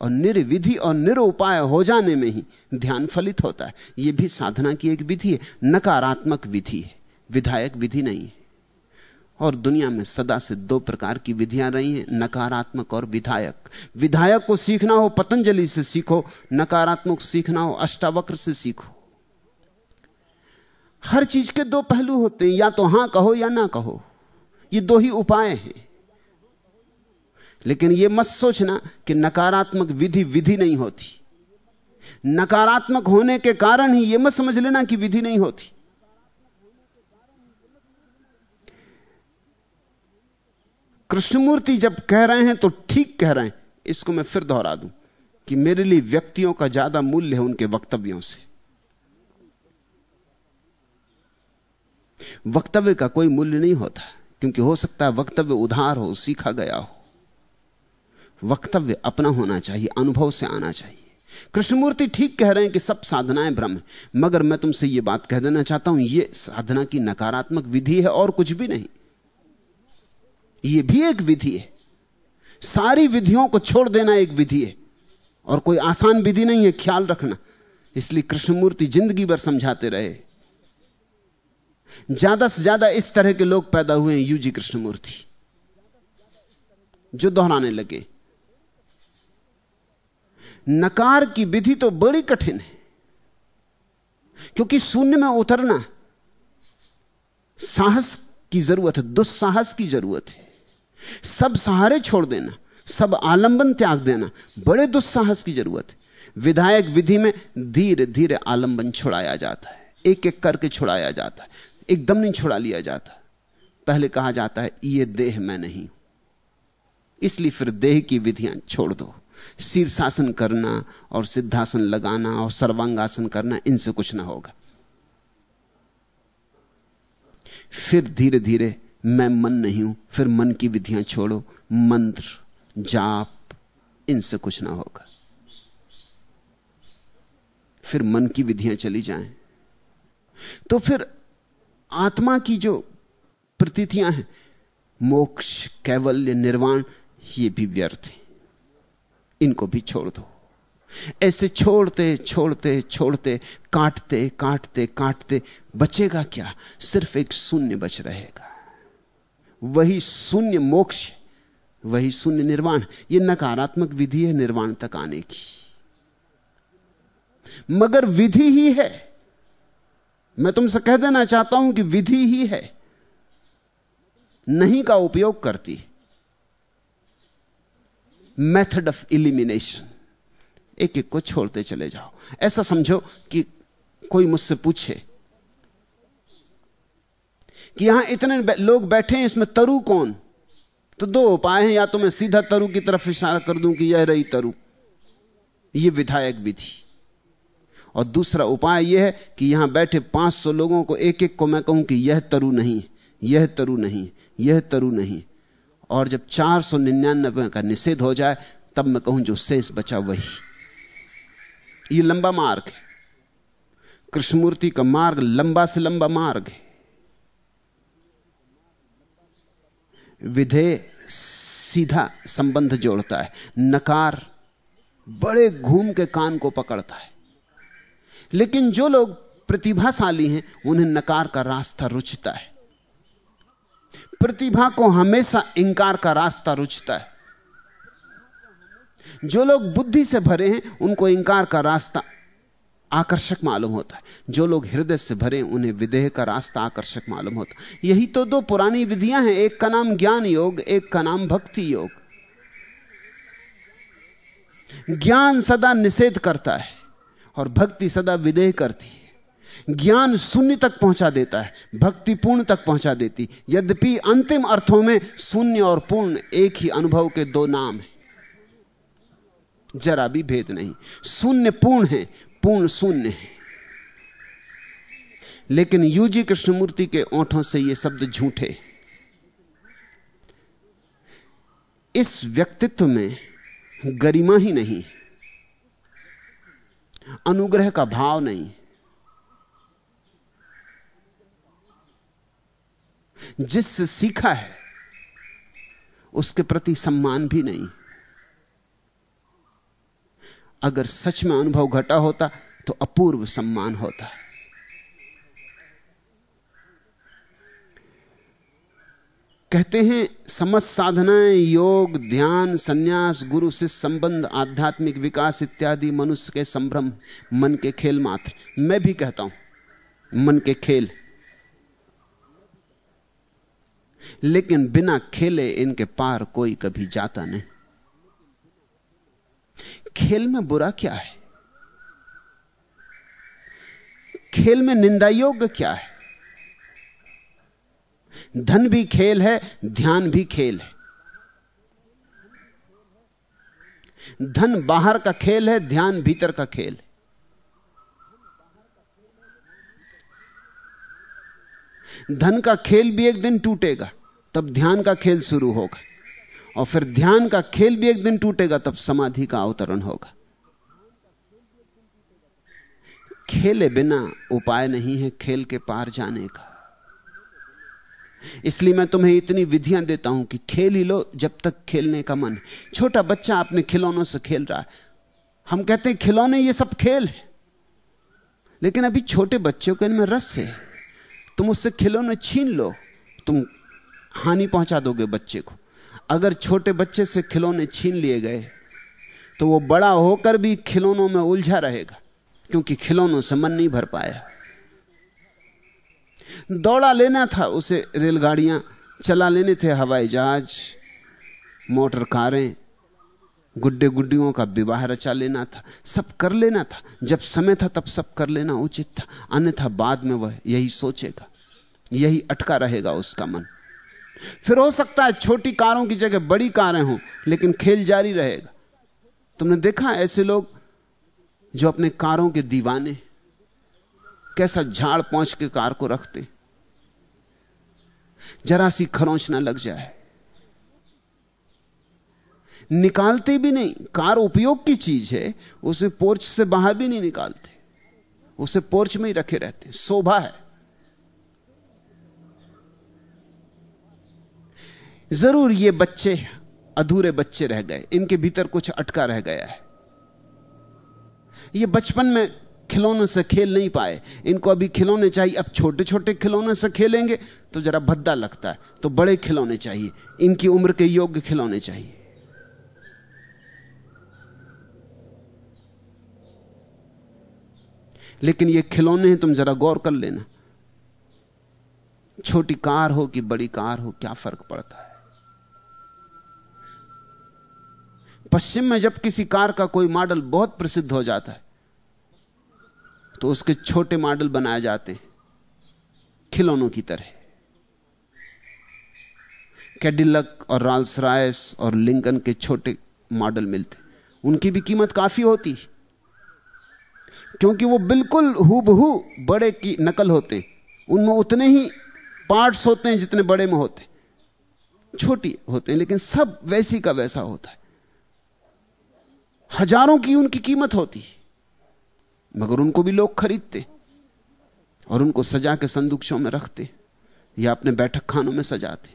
और निर्विधि और निरुपाय हो जाने में ही ध्यान फलित होता है। यह भी साधना की एक विधि है, नकारात्मक विधि है, विधायक विधि नहीं है। और दुनिया में सदा से दो प्रकार की विधियाँ रही हैं, नकारात्मक और विधायक। विधायक को सीखना हो, पतंजलि से सीखो, नकारात्मक सीखना हो, अष्टावक्र से सीखो। हर चीज़ के दो पहलू होते हैं, या तो हाँ कहो या ना कहो। ये दो ही उपाय हैं। लेकिन यह मत सोचना कि नकारात्मक विधि विधि नहीं होती। नकारात्मक होने के कारण ही यह मत समझ लेना कि विधि नहीं होती। कृष्णमूर्ति जब कह रहे हैं तो ठीक कह रहे हैं। इसको मैं फिर दोहरा दूँ कि मेरे लिए व्यक्तियों का ज़्यादा मूल्य है उनके वक्तव्यों से। वक्तव्य का कोई मूल्य नहीं होता, क्योंकि हो सकता है वक्तव्य उधार हो, सीखा गया हो। वक्तव्य अपना होना चाहिए, अनुभव से आना चाहिए। कृष्णमूर्ति ठीक कह रहे हैं कि सब साधनाएँ भ्रम मगर मैं तुमसे यह बात कह देना चाहता हूँ यह साधना की नकारात्मक विधि है और कुछ भी नहीं। यह भी एक विधि है। सारी विधियों को छोड़ देना एक विधि है। और कोई आसान विधि नहीं है, ख्याल रखना। इसलिए कृष्णमूर्ति ज़िंदगी भर समझाते रहे। ज़्यादा से ज़्यादा इस तरह के लोग पैदा हुए हैं, यूजी कृष्णमूर्ति। जो दोहराने लगे। नकार की विधि तो बड़ी कठिन है। क्योंकि शून्य में उतरना, साहस की ज़रूरत है, दुस्साहस की ज़रूरत है। सब सहारे छोड़ देना, सब आलंबन त्याग देना, बड़े दुस्साहस की ज़रूरत है। विधायक विधि में धीरे धीरे आलंबन छुड़ाया जाता है, एक एक करके छुड़ाया जाता है, एकदम नहीं छुड़ा लिया जाता। पहले कहा जाता है, ये देह मैं नहीं इसलिए फिर देह की विधियाँ छोड़ दो। शीर्षासन करना और सिद्धासन लगाना और सर्वांगासन करना, इनसे कुछ ना होगा। फिर धीरे धीरे मैं मन नहीं हूँ, फिर मन की विधियाँ छोड़ो। मंत्र, जाप, इनसे कुछ ना होगा। फिर मन की विधियाँ चली जाएँ। तो फिर आत्मा की जो प्रतीतियाँ हैं, मोक्ष, कैवल्य, निर्वाण, ये भी व्यर्थ है। इनको भी छोड़ दो। ऐसे छोड़ते छोड़ते छोड़ते, काटते काटते काटते बचेगा क्या? सिर्फ़ एक शून्य बच रहेगा। वही शून्य मोक्ष, वही शून्य निर्वाण। यह नकारात्मक विधि है निर्वाण तक आने की। मगर विधि ही है। मैं तुमसे कह देना चाहता हूँ कि विधि ही है। नहीं का उपयोग करती। मेथड ऑफ़ इलिमिनेशन एक एक को छोड़ते चले जाओ। ऐसा समझो कि कोई मुझसे पूछे कि यहाँ इतने लोग बैठे हैं, इसमें तरु कौन? तो दो उपाय हैं, या तो मैं सीधा तरु की तरफ़ इशारा कर दूँ कि यह रही तरु। यह विधायक विधि। और दूसरा उपाय यह है कि यहाँ बैठे 500 लोगों को एक एक को मैं कहूँ कि यह तरु नहीं, यह तरु नहीं, यह तरु नहीं। और जब चार सौ निन्यानबे का निषेध हो जाए, तब मैं कहूँ जो शेष बचा वही। यह लंबा मार्ग है। कृष्णमूर्ति का मार्ग लंबा से लंबा मार्ग है। विधेय सीधा संबंध जोड़ता है। नकार बड़े घूम के कान को पकड़ता है। लेकिन जो लोग प्रतिभाशाली हैं, उन्हें नकार का रास्ता रुचता है। प्रतिभा को हमेशा इंकार का रास्ता रुचता है। जो लोग बुद्धि से भरे हैं, उनको इंकार का रास्ता आकर्षक मालूम होता है। जो लोग हृदय से भरे, उन्हें विदेह का रास्ता आकर्षक मालूम होता है। यही तो दो पुरानी विधियाँ हैं, एक का नाम ज्ञान योग, एक का नाम भक्ति योग। ज्ञान सदा निषेध करता है और भक्ति सदा विदेह करती है। ज्ञान शून्य तक पहुँचा देता है, भक्ति पूर्ण तक पहुँचा देती यद्यपि अंतिम अर्थों में शून्य और पूर्ण एक ही अनुभव के दो नाम है, जरा भी भेद नहीं। शून्य पूर्ण है पूर्ण शून्य है। लेकिन यूजी कृष्णमूर्ति के ओंठों से ये शब्द झूठे। इस व्यक्तित्व में गरिमा ही नहीं। अनुग्रह का भाव नहीं। जिससे सीखा है, उसके प्रति सम्मान भी नहीं। अगर सच में अनुभव घटा होता तो अपूर्व सम्मान होता। है कहते हैं, समस्त साधनाएँ, योग, ध्यान, सन्यास, गुरु से संबंध, आध्यात्मिक विकास इत्यादि मनुष्य के संभ्रम, मन के खेल मात्र। मैं भी कहता हूँ, मन के खेल। लेकिन बिना खेले इनके पार कोई कभी जाता नहीं। खेल में बुरा क्या है? खेल में निंदा योग्य क्या है? धन भी खेल है, ध्यान भी खेल है। धन बाहर का खेल है, ध्यान भीतर का खेल है। धन का खेल भी एक दिन टूटेगा, तब ध्यान का खेल शुरू होगा। और फिर ध्यान का खेल भी एक दिन टूटेगा, तब समाधि का अवतरण होगा। खेले बिना उपाय नहीं है खेल के पार जाने का। इसलिए मैं तुम्हें इतनी विधियाँ देता हूँ कि खेल ही लो जब तक खेलने का मन छोटा बच्चा अपने खिलौनों से खेल रहा है। हम कहते हैं, खिलौने ये सब खेल है। लेकिन अभी छोटे बच्चों को इनमें रस है। तुम उससे खिलौने छीन लो, तुम हानि पहुँचा दोगे बच्चे को। अगर छोटे बच्चे से खिलौने छीन लिए गए तो वो बड़ा होकर भी खिलौनों में उलझा रहेगा, क्योंकि खिलौनों से मन नहीं भर पाया। दौड़ा लेना था उसे, रेलगाड़ियाँ चला लेने थे, हवाई जहाज़, मोटर कारें गुड्डे गुड्डियों का विवाह रचा लेना था, सब कर लेना था। जब समय था, तब सब कर लेना उचित था, अन्यथा बाद में वह यही सोचेगा, यही अटका रहेगा उसका मन। फिर हो सकता है छोटी कारों की जगह बड़ी कारें हों, लेकिन खेल जारी रहेगा। तुमने देखा ऐसे लोग जो अपने कारों के दीवाने, कैसा झाड़ पहुँच के कार को रखते? जरा सी खरोंच ना लग जाए। निकालते भी नहीं। कार उपयोग की चीज़ है, उसे पोर्च से बाहर भी नहीं निकालते। उसे पोर्च में ही रखे रहते शोभा है। ज़रूर ये बच्चे, अधूरे बच्चे रह गए। इनके भीतर कुछ अटका रह गया है। ये बचपन में खिलौने से खेल नहीं पाए। इनको अभी खिलौने चाहिए। अब छोटे छोटे खिलौने से खेलेंगे तो जरा भद्दा लगता है। तो बड़े खिलौने चाहिए। इनकी उम्र के योग्य खिलौने चाहिए। लेकिन ये खिलौने हैं, तुम जरा गौर कर लेना। छोटी कार हो कि बड़ी कार हो, क्या फ़र्क पड़ता है? पश्चिम में जब किसी कार का कोई मॉडल बहुत प्रसिद्ध हो जाता है तो उसके छोटे मॉडल बनाए जाते हैं, खिलौनों की तरह। कैडिलक और राल्स रायस और लिंकन के छोटे मॉडल मिलते उनकी भी कीमत काफ़ी होती क्योंकि वो बिल्कुल हूबहू बड़े की नकल होते उनमें उतने ही पार्ट्स होते हैं जितने बड़े में होते छोटी होते हैं, लेकिन सब वैसी का वैसा होता है। हज़ारों की उनकी कीमत होती मगर उनको भी लोग खरीदते और उनको सजा के संदूकों में रखते या अपने बैठक खानों में सजाते।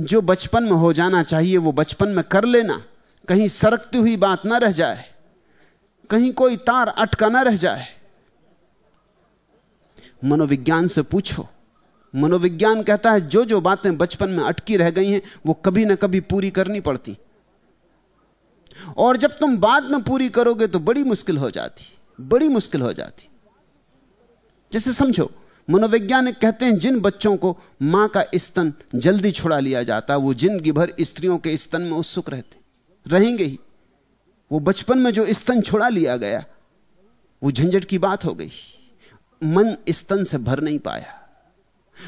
जो बचपन में हो जाना चाहिए, वो बचपन में कर लेना। कहीं सरकती हुई बात ना रह जाए। कहीं कोई तार अटका ना रह जाए। मनोविज्ञान से पूछो मनोविज्ञान कहता है जो जो बातें बचपन में अटकी रह गई हैं, वो कभी ना कभी पूरी करनी पड़ती। और जब तुम बाद में पूरी करोगे तो बड़ी मुश्किल हो जाती, बड़ी मुश्किल हो जाती। जैसे समझो, मनोवैज्ञानिक कहते हैं, जिन बच्चों को माँ का स्तन जल्दी छुड़ा लिया जाता, वो ज़िंदगी भर स्त्रियों के स्तन में उत्सुक रहते, रहेंगे ही। वो बचपन में जो स्तन छुड़ा लिया गया, वो झंझट की बात हो गई। मन स्तन से भर नहीं पाया।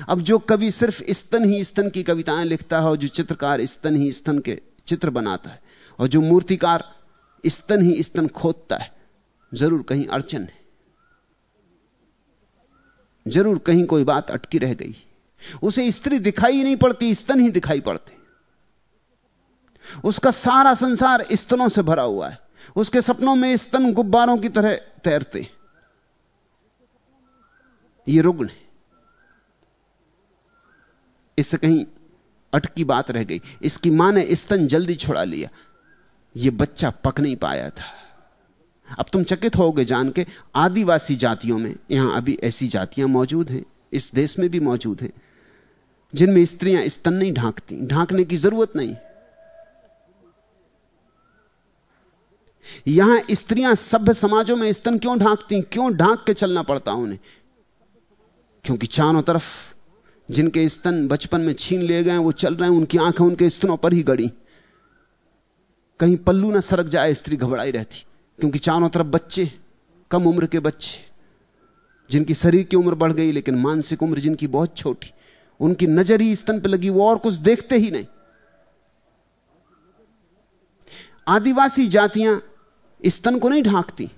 अब जो कवि सिर्फ़ स्तन ही स्तन की कविताएँ लिखता है और जो चित्रकार स्तन ही स्तन के चित्र बनाता है और जो मूर्तिकार स्तन ही स्तन खोदता है, ज़रूर कहीं अड़चन है। ज़रूर कहीं कोई बात अटकी रह गई। उसे स्त्री दिखाई नहीं पड़ती, स्तन ही दिखाई पड़ते। उसका सारा संसार स्तनों से भरा हुआ है। उसके सपनों में स्तन गुब्बारों की तरह तैरते। ये रुग्ण है। इससे कहीं अटकी बात रह गई। इसकी माँ ने स्तन जल्दी छोड़ा लिया। यह बच्चा पक नहीं पाया था। अब तुम चकित होगे जान के, आदिवासी जातियों में। यहाँ अभी ऐसी जातियाँ मौजूद हैं, इस देश में भी मौजूद हैं, जिनमें स्त्रियाँ स्तन नहीं ढांकती। ढांकने की ज़रूरत नहीं। यहाँ स्त्रियाँ सभ्य समाजों में स्तन क्यों ढांकती? क्यों ढांक के चलना पड़ता उन्हें? क्योंकि चारों तरफ़ जिनके स्तन बचपन में छीन लिए गए वो चल रहे हैं, उनकी आँखें उनके स्तनों पर ही गड़ी। कहीं पल्लू ना सरक जाए, स्त्री घबराई रहती। क्योंकि चारों तरफ़ बच्चे, कम उम्र के बच्चे, जिनकी शरीर की उम्र बढ़ गई, लेकिन मानसिक उम्र जिनकी बहुत छोटी, उनकी नज़र ही स्तन पर लगी, वो और कुछ देखते ही नहीं। आदिवासी जातियाँ स्तन को नहीं ढांकती।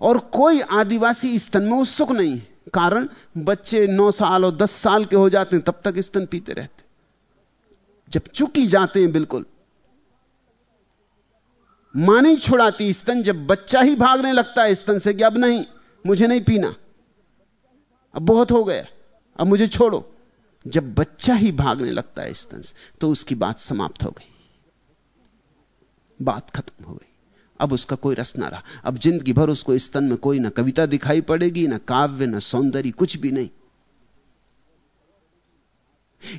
और कोई आदिवासी स्तन में उत्सुक नहीं कारण, बच्चे नौ साल और दस साल के हो जाते हैं, तब तक स्तन पीते रहते जब चुकी जाते हैं, बिल्कुल। माँ नहीं छुड़ाती स्तन, जब बच्चा ही भागने लगता है स्तन से कि अब नहीं, मुझे नहीं पीना। अब बहुत हो गया, अब मुझे छोड़ो। जब बच्चा ही भागने लगता है स्तन से तो उसकी बात समाप्त हो गई। बात खत्म हो गई। अब उसका कोई रस ना रहा। अब ज़िंदगी भर उसको स्तन में कोई ना कविता दिखाई पड़ेगी, ना काव्य, ना सौंदर्य, कुछ भी नहीं।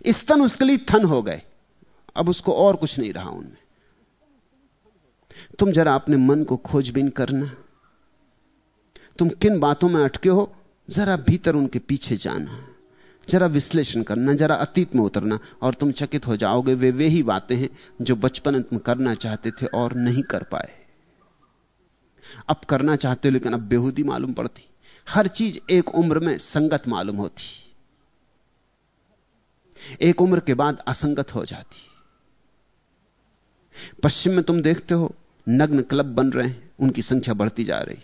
स्तन उसके लिए थन हो गए। अब उसको और कुछ नहीं रहा उनमें। तुम जरा अपने मन को खोजबीन करना। तुम किन बातों में अटके हो, जरा भीतर उनके पीछे जाना। जरा विश्लेषण करना, जरा अतीत में उतरना, और तुम चकित हो जाओगे। वे वे ही बातें हैं जो बचपन तुम करना चाहते थे और नहीं कर पाए। अब करना चाहते हो, लेकिन अब बेहूदी मालूम पड़ती। हर चीज़ एक उम्र में संगत मालूम होती। एक उम्र के बाद असंगत हो जाती। पश्चिम में तुम देखते हो, नग्न क्लब बन रहे हैं, उनकी संख्या बढ़ती जा रही।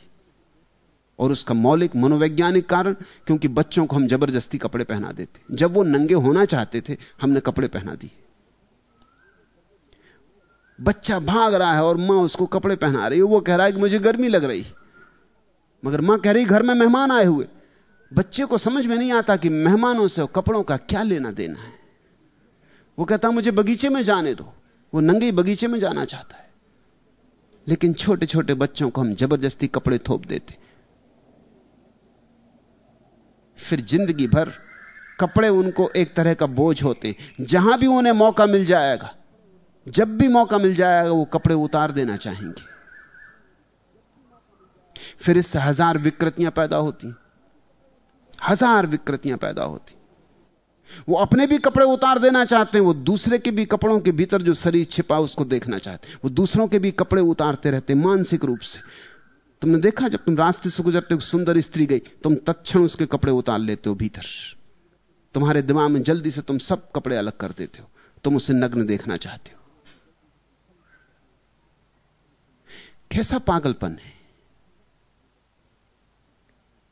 और उसका मौलिक मनोवैज्ञानिक कारण, क्योंकि बच्चों को हम ज़बरदस्ती कपड़े पहना देते। जब वो नंगे होना चाहते थे, हमने कपड़े पहना दिए। बच्चा भाग रहा है और माँ उसको कपड़े पहना रही है। वो कह रहा है कि मुझे गर्मी लग रही। मगर माँ कह रही, घर में मेहमान आए हुए। बच्चे को समझ में नहीं आता कि मेहमानों से कपड़ों का क्या लेना देना है। वो कहता मुझे बगीचे में जाने दो। वो नंगे बगीचे में जाना चाहता है। लेकिन छोटे छोटे बच्चों को हम ज़बरदस्ती कपड़े थोप देते। फिर ज़िंदगी भर कपड़े उनको एक तरह का बोझ होते। जहाँ भी उन्हें मौका मिल जाएगा जब भी मौका मिल जाएगा, वो कपड़े उतार देना चाहेंगे। फिर इससे हज़ार विकृतियाँ पैदा होती। हज़ार विकृतियाँ पैदा होती। वो अपने भी कपड़े उतार देना चाहते हैं, वो दूसरे के भी कपड़ों के भीतर जो शरीर छिपा उसको देखना चाहते हैं। वो दूसरों के भी कपड़े उतारते रहते मानसिक रूप से। तुमने देखा जब तुम रास्ते से गुजरते हो, सुंदर स्त्री गई, तुम तत्क्षण उसके कपड़े उतार लेते हो भीतर। तुम्हारे दिमाग में जल्दी से तुम सब कपड़े अलग कर देते हो। तुम उसे नग्न देखना चाहते हो। कैसा पागलपन है?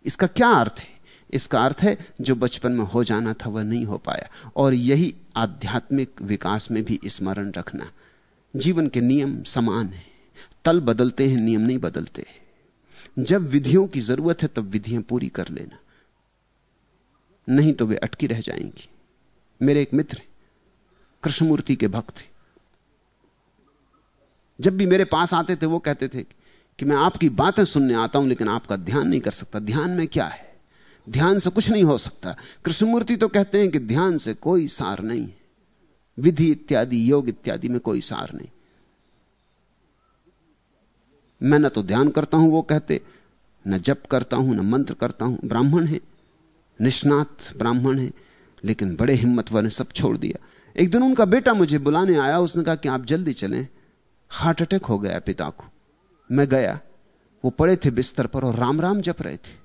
इसका क्या अर्थ है? इसका अर्थ है, जो बचपन में हो जाना था, वह नहीं हो पाया। और यही आध्यात्मिक विकास में भी स्मरण रखना। जीवन के नियम समान है। तल बदलते हैं, नियम नहीं बदलते जब विधियों की ज़रूरत है, तब विधियाँ पूरी कर लेना। नहीं तो वे अटकी रह जाएँगी। मेरे एक मित्र कृष्णमूर्ति के भक्त थे जब भी मेरे पास आते थे, वो कहते थे कि मैं आपकी बातें सुनने आता हूँ, लेकिन आपका ध्यान नहीं कर सकता। ध्यान में क्या है? ध्यान से कुछ नहीं हो सकता। कृष्णमूर्ति तो कहते हैं कि ध्यान से कोई सार नहीं विधि इत्यादि, योग इत्यादि में कोई सार नहीं। मैं न तो ध्यान करता हूँ, वो कहते, न जप करता हूँ, न मंत्र करता हूँ। ब्राह्मण है। निष्णात ब्राह्मण है। लेकिन बड़े हिम्मतवर ने सब छोड़ दिया। एक दिन उनका बेटा मुझे बुलाने आया, उसने कहा कि आप जल्दी चलें। हार्ट अटैक हो गया पिता को। मैं गया, वो पड़े थे बिस्तर पर और राम राम जप रहे थे।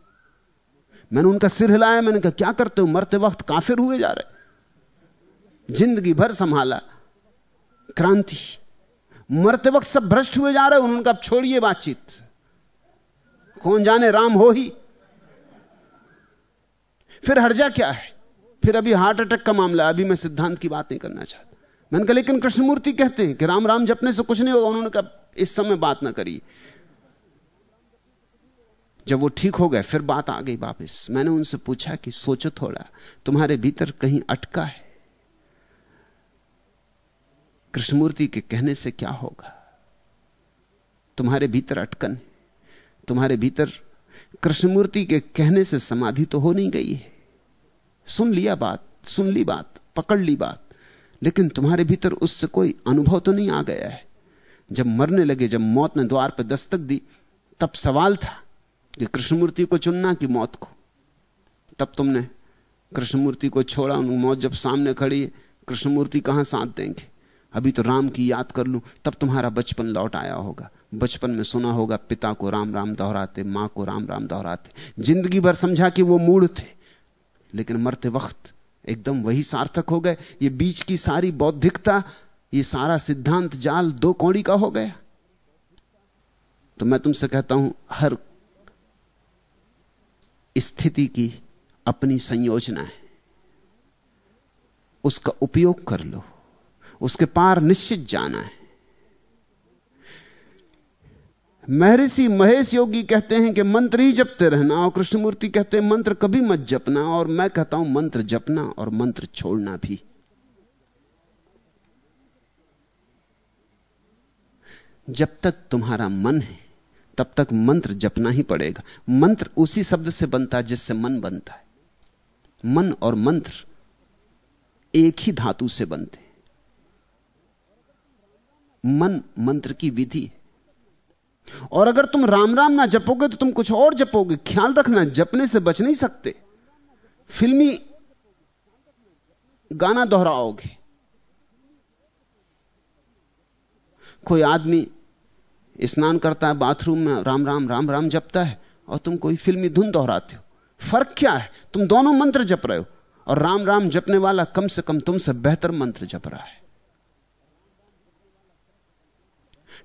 मैंने उनका सिर हिलाया, मैंने कहा, क्या करते हो? मरते वक्त काफिर हुए जा रहे ज़िंदगी भर संभाला। क्रांति। मरते वक्त सब भ्रष्ट हुए जा रहे उन्होंने कहा छोड़िए बातचीत। कौन जाने, राम हो ही। फिर हर्जा क्या है? फिर अभी हार्ट अटैक का मामला अभी मैं सिद्धांत की बात नहीं करना चाहता। मैंने कहा लेकिन कृष्णमूर्ति कहते हैं कि राम राम जपने से कुछ नहीं होगा, उन्होंने कहा, इस समय बात ना करी। जब वो ठीक हो गए, फिर बात आ गई वापस। मैंने उनसे पूछा कि सोचो थोड़ा, तुम्हारे भीतर कहीं अटका है? कृष्णमूर्ति के कहने से क्या होगा? तुम्हारे भीतर अटकन तुम्हारे भीतर कृष्णमूर्ति के कहने से समाधि तो हो नहीं गई है। सुन लिया बात, सुन ली बात, पकड़ ली बात। लेकिन तुम्हारे भीतर उससे कोई अनुभव तो नहीं आ गया है। जब मरने लगे, जब मौत ने द्वार पर दस्तक दी, तब सवाल था कि कृष्णमूर्ति को चुनना कि मौत को। तब तुमने कृष्णमूर्ति को छोड़ा मौत जब सामने खड़ी है, कृष्णमूर्ति कहाँ साथ देंगे? अभी तो राम की याद कर लूँ, तब तुम्हारा बचपन लौट आया होगा। बचपन में सुना होगा, पिता को राम राम दोहराते, माँ को राम राम दोहराते। ज़िंदगी भर समझा कि वो मूड थे, लेकिन मरते वक्त एकदम वही सार्थक हो गए। ये बीच की सारी बौद्धिकता, ये सारा सिद्धांत जाल दो कौड़ी का हो गया। तो मैं तुमसे कहता हूँ, हर स्थिति की अपनी संयोजना है। उसका उपयोग कर लो। उसके पार निश्चित जाना है। महर्षि महेश योगी कहते हैं कि मंत्र ही जपते रहना और कृष्णमूर्ति कहते हैं, मंत्र कभी मत जपना और मैं कहता हूँ, मंत्र जपना और मंत्र छोड़ना भी। जब तक तुम्हारा मन है, तब तक मंत्र जपना ही पड़ेगा। मंत्र उसी शब्द से बनता है जिससे मन बनता है। मन और मंत्र एक ही धातु से बनते मन मंत्र की विधि है। और अगर तुम राम राम ना जपोगे तो तुम कुछ और जपोगे। ख्याल रखना, जपने से बच नहीं सकते। फिल्मी गाना दोहराओगे। कोई आदमी स्नान करता है, बाथरूम में राम राम राम राम जपता है और तुम कोई फिल्मी धुन दोहराते हो। फ़र्क क्या है? तुम दोनों मंत्र जप रहे हो और राम राम जपने वाला कम से कम तुमसे बेहतर मंत्र जप रहा है।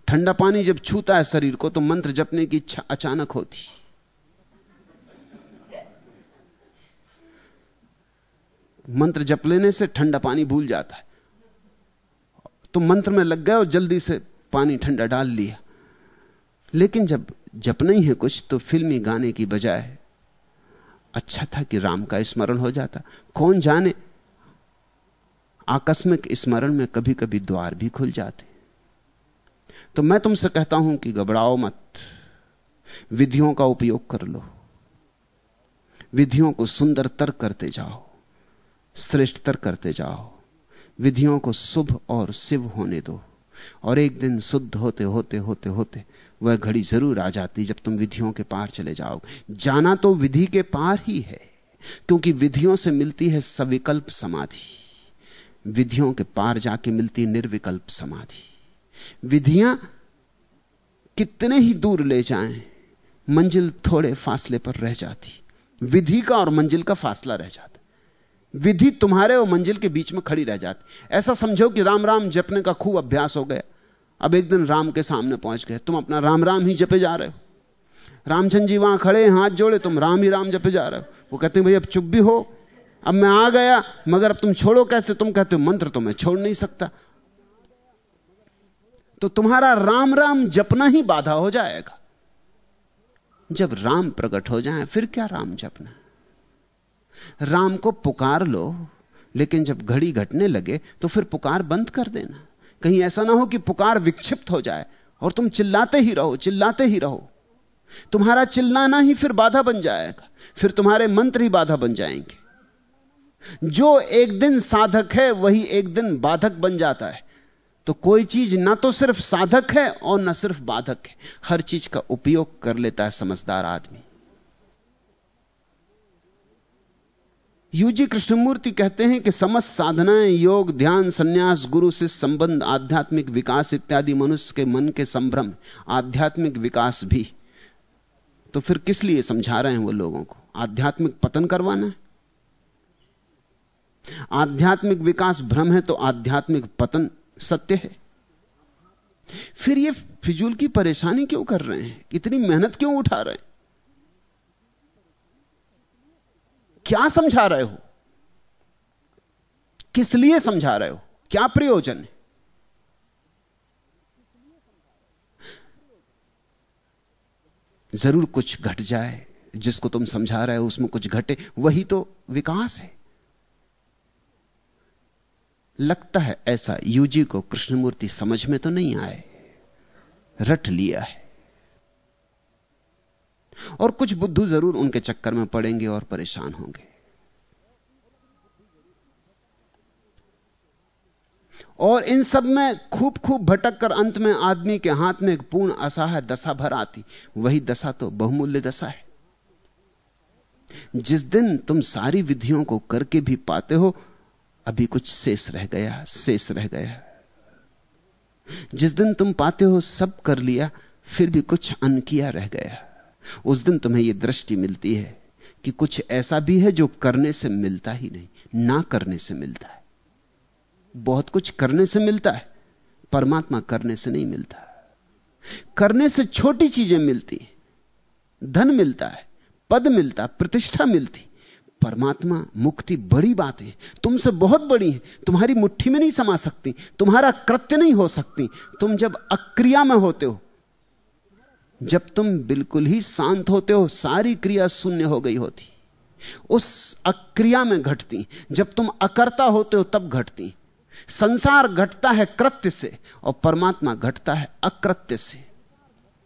ठंडा पानी जब छूता है शरीर को तो मंत्र जपने की इच्छा अचानक होती। मंत्र जप लेने से ठंडा पानी भूल जाता है। तो मंत्र में लग गए और जल्दी से पानी ठंडा डाल लिया। लेकिन जब जप नहीं है कुछ तो फिल्मी गाने की बजाय अच्छा था कि राम का स्मरण हो जाता। कौन जाने? आकस्मिक स्मरण में कभी कभी द्वार भी खुल जाते। तो मैं तुमसे कहता हूँ कि घबराओ मत। विधियों का उपयोग कर लो। विधियों को सुंदरतर करते जाओ। श्रेष्ठतर करते जाओ। विधियों को शुभ और शिव होने दो। और एक दिन शुद्ध होते होते होते होते वह घड़ी ज़रूर आ जाती जब तुम विधियों के पार चले जाओ। जाना तो विधि के पार ही है, क्योंकि विधियों से मिलती है सविकल्प समाधि। विधियों के पार जाके मिलती निर्विकल्प समाधि। विधियाँ कितने ही दूर ले जाएँ, मंजिल थोड़े फासले पर रह जाती। विधि का और मंजिल का फासला रह जाता। विधि तुम्हारे और मंजिल के बीच में खड़ी रह जाती। ऐसा समझो कि राम राम जपने का खूब अभ्यास हो गया। अब एक दिन राम के सामने पहुँच गए। तुम अपना राम राम ही जपे जा रहे हो। रामचंद्र जी वहाँ खड़े हाथ जोड़े, तुम राम ही राम जपे जा रहे हो। वो कहते हैं, भाई, अब चुप भी हो। अब मैं आ गया, मगर अब तुम छोड़ो कैसे? तुम कहते हो, मंत्र तो मैं छोड़ नहीं सकता। तो तुम्हारा राम राम जपना ही बाधा हो जाएगा। जब राम प्रकट हो जाए, फिर क्या राम जपना? राम को पुकार लो, लेकिन जब घड़ी घटने लगे तो फिर पुकार बंद कर देना। कहीं ऐसा ना हो कि पुकार विक्षिप्त हो जाए, और तुम चिल्लाते ही रहो, चिल्लाते ही रहो। तुम्हारा चिल्लाना ही फिर बाधा बन जाएगा, फिर तुम्हारे मंत्र ही बाधा बन जाएँगे। जो एक दिन साधक है, वही एक दिन बाधक बन जाता है। तो कोई चीज़ ना तो सिर्फ़ साधक है और ना सिर्फ़ बाधक है। हर चीज़ का उपयोग कर लेता है समझदार आदमी। यूजी कृष्णमूर्ति कहते हैं कि समस्त साधनाएँ, योग, ध्यान, संन्यास, गुरु से संबंध, आध्यात्मिक विकास इत्यादि मनुष्य के मन के संभ्रम, आध्यात्मिक विकास भी। तो फिर किस लिए समझा रहे हैं वो लोगों को? आध्यात्मिक पतन करवाना है? आध्यात्मिक विकास भ्रम है तो आध्यात्मिक पतन सत्य है। फिर ये फिजूल की परेशानी क्यों कर रहे हैं? इतनी मेहनत क्यों उठा रहे हैं? क्या समझा रहे हो? किस लिए समझा रहे हो? क्या प्रयोजन है? ज़रूर कुछ घट जाए, जिसको तुम समझा रहे हो उसमें कुछ घटे, वही तो विकास है। लगता है ऐसा। यूजी को कृष्णमूर्ति समझ में तो नहीं आए। रट लिया है। और कुछ बुद्धू ज़रूर उनके चक्कर में पड़ेंगे और परेशान होंगे। और इन सब में खूब खूब भटक कर अंत में आदमी के हाथ में एक पूर्ण असहाय दशा भर आती। वही दशा तो बहुमूल्य दशा है। जिस दिन तुम सारी विधियों को करके भी पाते हो अभी कुछ शेष रह गया, शेष रह गया। जिस दिन तुम पाते हो सब कर लिया, फिर भी कुछ अनकिया रह गया। उस दिन तुम्हें यह दृष्टि मिलती है कि कुछ ऐसा भी है जो करने से मिलता ही नहीं, ना करने से मिलता है। बहुत कुछ करने से मिलता है, परमात्मा करने से नहीं मिलता। करने से छोटी चीज़ें मिलती धन मिलता है, पद मिलता प्रतिष्ठा मिलती परमात्मा मुक्ति बड़ी बात है। तुमसे बहुत बड़ी है। तुम्हारी मुट्ठी में नहीं समा सकती। तुम्हारा कृत्य नहीं हो सकती। तुम जब अक्रिया में होते हो, जब तुम बिल्कुल ही शांत होते हो, सारी क्रिया शून्य हो गई होती। उस अक्रिया में घटती। जब तुम अकर्ता होते हो, तब घटती। संसार घटता है कृत्य से, और परमात्मा घटता है अकृत्य से।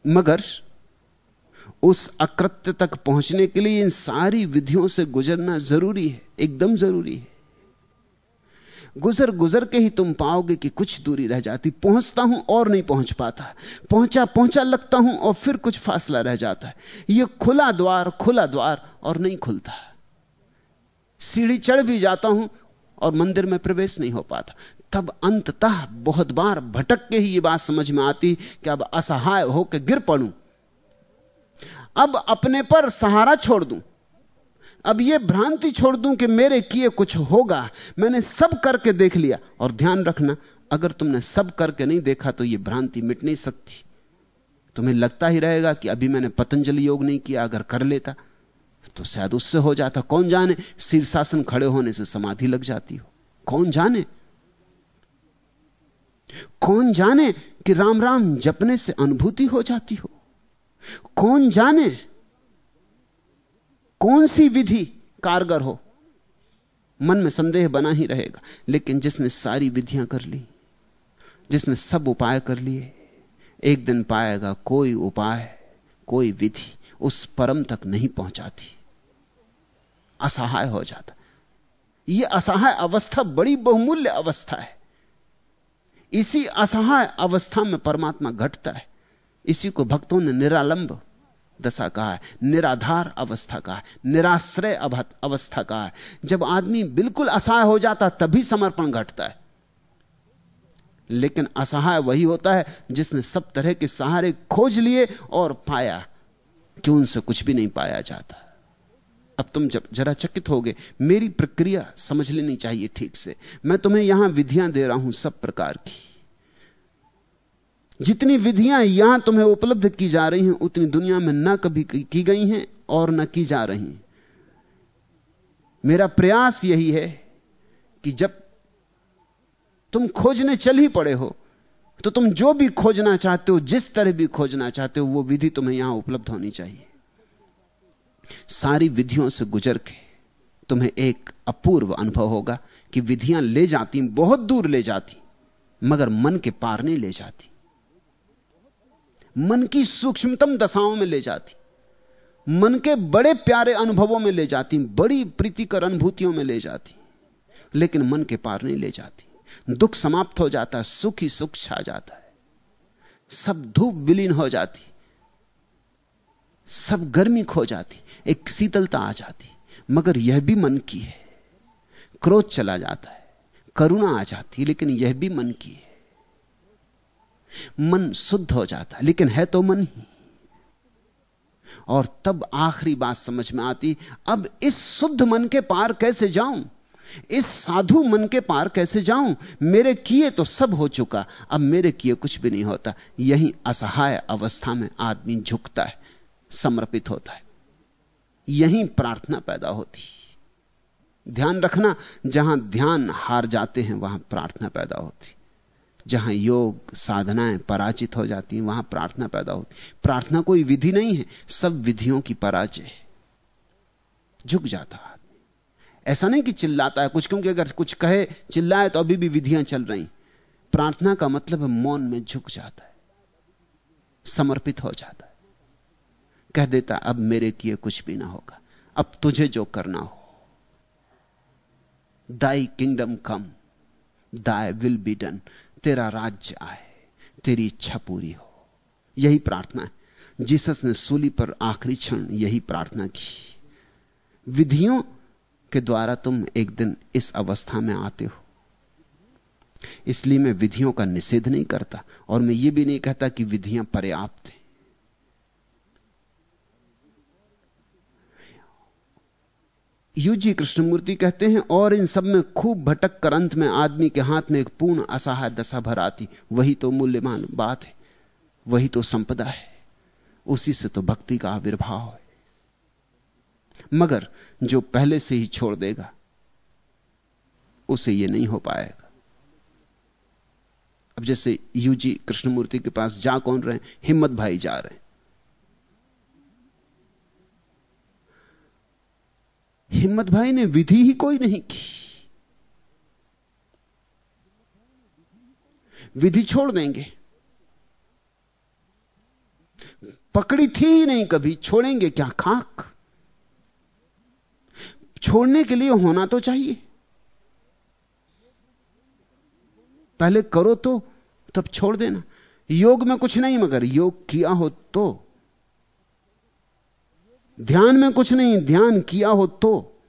मगर उस अकृत्य तक पहुँचने के लिए इन सारी विधियों से गुजरना ज़रूरी है, एकदम ज़रूरी है। गुजर गुजर के ही तुम पाओगे कि कुछ दूरी रह जाती, पहुँचता हूँ और नहीं पहुँच पाता। पहुँचा पहुँचा लगता हूँ और फिर कुछ फासला रह जाता है। यह खुला द्वार खुला द्वार और नहीं खुलता। सीढ़ी चढ़ भी जाता हूँ और मंदिर में प्रवेश नहीं हो पाता। तब अंततः बहुत बार भटक के ही यह बात समझ में आती कि अब असहाय होकर गिर पड़ूं। अब अपने पर सहारा छोड़ दूँ। अब यह भ्रांति छोड़ दूँ कि मेरे किए कुछ होगा। मैंने सब करके देख लिया। और ध्यान रखना, अगर तुमने सब करके नहीं देखा तो यह भ्रांति मिट नहीं सकती। तुम्हें लगता ही रहेगा कि अभी मैंने पतंजलि योग नहीं किया, अगर कर लेता तो शायद उससे हो जाता। कौन जाने? शीर्षासन खड़े होने से समाधि लग जाती हो। कौन जाने? कौन जाने कि राम राम जपने से अनुभूति हो जाती हो? कौन जाने? कौन सी विधि कारगर हो? मन में संदेह बना ही रहेगा। लेकिन जिसने सारी विधियाँ कर ली, जिसने सब उपाय कर लिए, एक दिन पाएगा कोई उपाय, कोई विधि उस परम तक नहीं पहुंचाती। असहाय हो जाता। यह असहाय अवस्था बड़ी बहुमूल्य अवस्था है। इसी असहाय अवस्था में परमात्मा घटता है। इसी को भक्तों ने निरालंब दशा कहा है, निराधार अवस्था कहा है, निराश्रय अवस्था कहा है। जब आदमी बिल्कुल असहाय हो जाता तभी समर्पण घटता है। लेकिन असहाय वही होता है जिसने सब तरह के सहारे खोज लिए और पाया कि उनसे कुछ भी नहीं पाया जाता। अब तुम जब जरा चकित होगे मेरी प्रक्रिया समझ लेनी चाहिए ठीक से। मैं तुम्हें यहाँ विधियाँ दे रहा हूँ सब प्रकार की। जितनी विधियाँ यहाँ तुम्हें उपलब्ध की जा रही हैं, उतनी दुनिया में न कभी की गई हैं और न की जा रही हैं। मेरा प्रयास यही है कि जब तुम खोजने चल ही पड़े हो तो तुम जो भी खोजना चाहते हो, जिस तरह भी खोजना चाहते हो, वो विधि तुम्हें यहाँ उपलब्ध होनी चाहिए। सारी विधियों से गुजर के तुम्हें एक अपूर्व अनुभव होगा कि विधियाँ ले जाती, बहुत दूर ले जाती, मगर मन के पार नहीं ले जाती। मन की सूक्ष्मतम दशाओं में ले जाती। मन के बड़े प्यारे अनुभवों में ले जाती, बड़ी प्रीतिकर अनुभूतियों में ले जाती, लेकिन मन के पार नहीं ले जाती। दुख समाप्त हो जाता, सुख ही सुख छा जाता है। सब धूप विलीन हो जाती, सब गर्मी खो जाती, एक शीतलता आ जाती, मगर यह भी मन की है। क्रोध चला जाता है, करुणा आ जाती, लेकिन यह भी मन की है। मन शुद्ध हो जाता है, लेकिन है तो मन ही। और तब आखिरी बात समझ में आती, अब इस शुद्ध मन के पार कैसे जाऊँ? इस साधु मन के पार कैसे जाऊँ? मेरे किए तो सब हो चुका, अब मेरे किए कुछ भी नहीं होता। यही असहाय अवस्था में आदमी झुकता है, समर्पित होता है। यही प्रार्थना पैदा होती। ध्यान रखना, जहाँ ध्यान हार जाते हैं, वहाँ प्रार्थना पैदा होती। जहाँ योग साधनाएँ पराजित हो जाती हैं, वहाँ प्रार्थना पैदा होती प्रार्थना कोई विधि नहीं है, सब विधियों की पराजय है। झुक जाता आदमी। ऐसा नहीं कि चिल्लाता है, कुछ क्योंकि अगर कुछ कहे, चिल्लाए तो अभी भी विधियाँ चल रही। प्रार्थना का मतलब है मौन में झुक जाता है, समर्पित हो जाता है। कह देता, अब मेरे किए कुछ भी ना होगा, अब तुझे जो करना हो। Thy kingdom come, thy will be done. तेरा राज्य आए, तेरी इच्छा पूरी हो। यही प्रार्थना है। जीसस ने सूली पर आखिरी क्षण यही प्रार्थना की, विधियों के द्वारा तुम एक दिन इस अवस्था में आते हो। इसलिए मैं विधियों का निषेध नहीं करता और मैं यह भी नहीं कहता कि विधियाँ पर्याप्त हैं। यूजी कृष्णमूर्ति कहते हैं, और इन सब में खूब भटक कर अंत में आदमी के हाथ में एक पूर्ण असहाय दशा भर आती। वही तो मूल्यवान बात है, वही तो संपदा है, उसी से तो भक्ति का आविर्भाव है। मगर जो पहले से ही छोड़ देगा, उसे यह नहीं हो पाएगा। अब जैसे यूजी कृष्णमूर्ति के पास जा कौन रहे हिम्मत भाई जा रहे हैं। हिम्मत भाई ने विधि ही कोई नहीं की। विधि छोड़ देंगे। पकड़ी थी ही नहीं कभी, छोड़ेंगे क्या खाक? छोड़ने के लिए होना तो चाहिए। पहले करो तो तब छोड़ देना। योग में कुछ नहीं, मगर योग किया हो तो ध्यान में कुछ नहीं, ध्यान किया हो तो।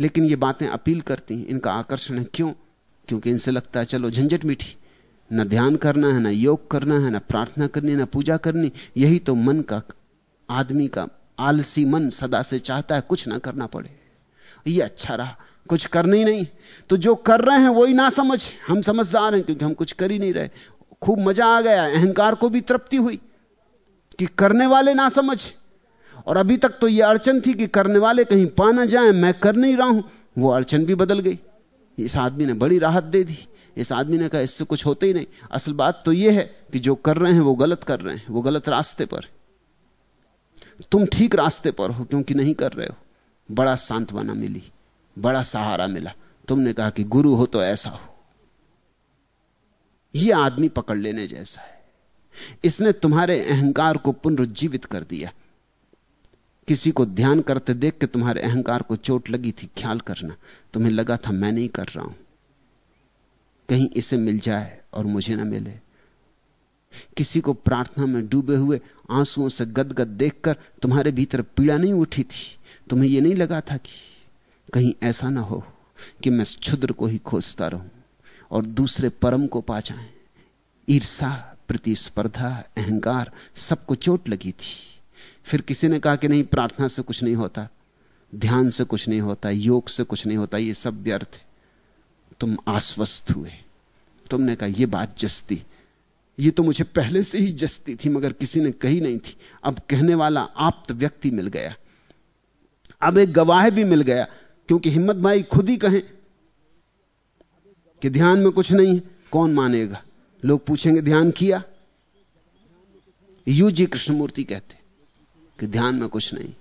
लेकिन ये बातें अपील करती हैं, इनका आकर्षण है क्यों? क्योंकि इनसे लगता है, चलो, झंझट मीठी। न ध्यान करना है, ना योग करना है, ना प्रार्थना करनी, ना पूजा करनी, यही तो मन का, आदमी का आलसी मन सदा से चाहता है, कुछ ना करना पड़े। ये अच्छा रहा, कुछ करना ही नहीं। तो जो कर रहे हैं, वही ना समझ हम समझदार हैं, क्योंकि हम कुछ कर ही नहीं रहे। खूब मज़ा आ गया, अहंकार को भी तृप्ति हुई। कि करने वाले ना समझ। और अभी तक तो यह अड़चन थी कि करने वाले कहीं पा ना जाए, मैं कर नहीं रहा हूँ। वो अड़चन भी बदल गई। इस आदमी ने बड़ी राहत दे दी। इस आदमी ने कहा, इससे कुछ होते ही नहीं। असल बात तो यह है कि जो कर रहे हैं, वो गलत कर रहे हैं। वो गलत रास्ते पर तुम ठीक रास्ते पर हो, क्योंकि नहीं कर रहे हो। बड़ा सांत्वना मिली। बड़ा सहारा मिला। तुमने कहा कि गुरु हो तो ऐसा हो। यह आदमी पकड़ लेने जैसा है। इसने तुम्हारे अहंकार को पुनरुज्जीवित कर दिया। किसी को ध्यान करते देख के तुम्हारे अहंकार को चोट लगी थी, ख्याल करना। तुम्हें लगा था, मैं नहीं कर रहा हूँ। कहीं इसे मिल जाए और मुझे ना मिले। किसी को प्रार्थना में डूबे हुए आंसुओं से गदगद देखकर तुम्हारे भीतर पीड़ा नहीं उठी थी। तुम्हें यह नहीं लगा था कि कहीं ऐसा ना हो कि मैं क्षुद्र को ही खोजता रहूँ और दूसरे परम को पा जाए। ईर्षा प्रतिस्पर्धा, अहंकार सबको चोट लगी थी। फिर किसी ने कहा कि नहीं, प्रार्थना से कुछ नहीं होता, ध्यान से कुछ नहीं होता, योग से कुछ नहीं होता, ये सब व्यर्थ है। तुम आश्वस्त हुए। तुमने कहा यह बात जस्ती। ये तो मुझे पहले से ही जस्ती थी, मगर किसी ने कही नहीं थी। अब कहने वाला आप्त व्यक्ति मिल गया। अब एक गवाह भी मिल गया, क्योंकि हिम्मत भाई खुद ही कहें कि ध्यान में कुछ नहीं है, कौन मानेगा? लोग पूछेंगे, ध्यान किया? यू जी कृष्णमूर्ति कहते कि ध्यान में कुछ नहीं।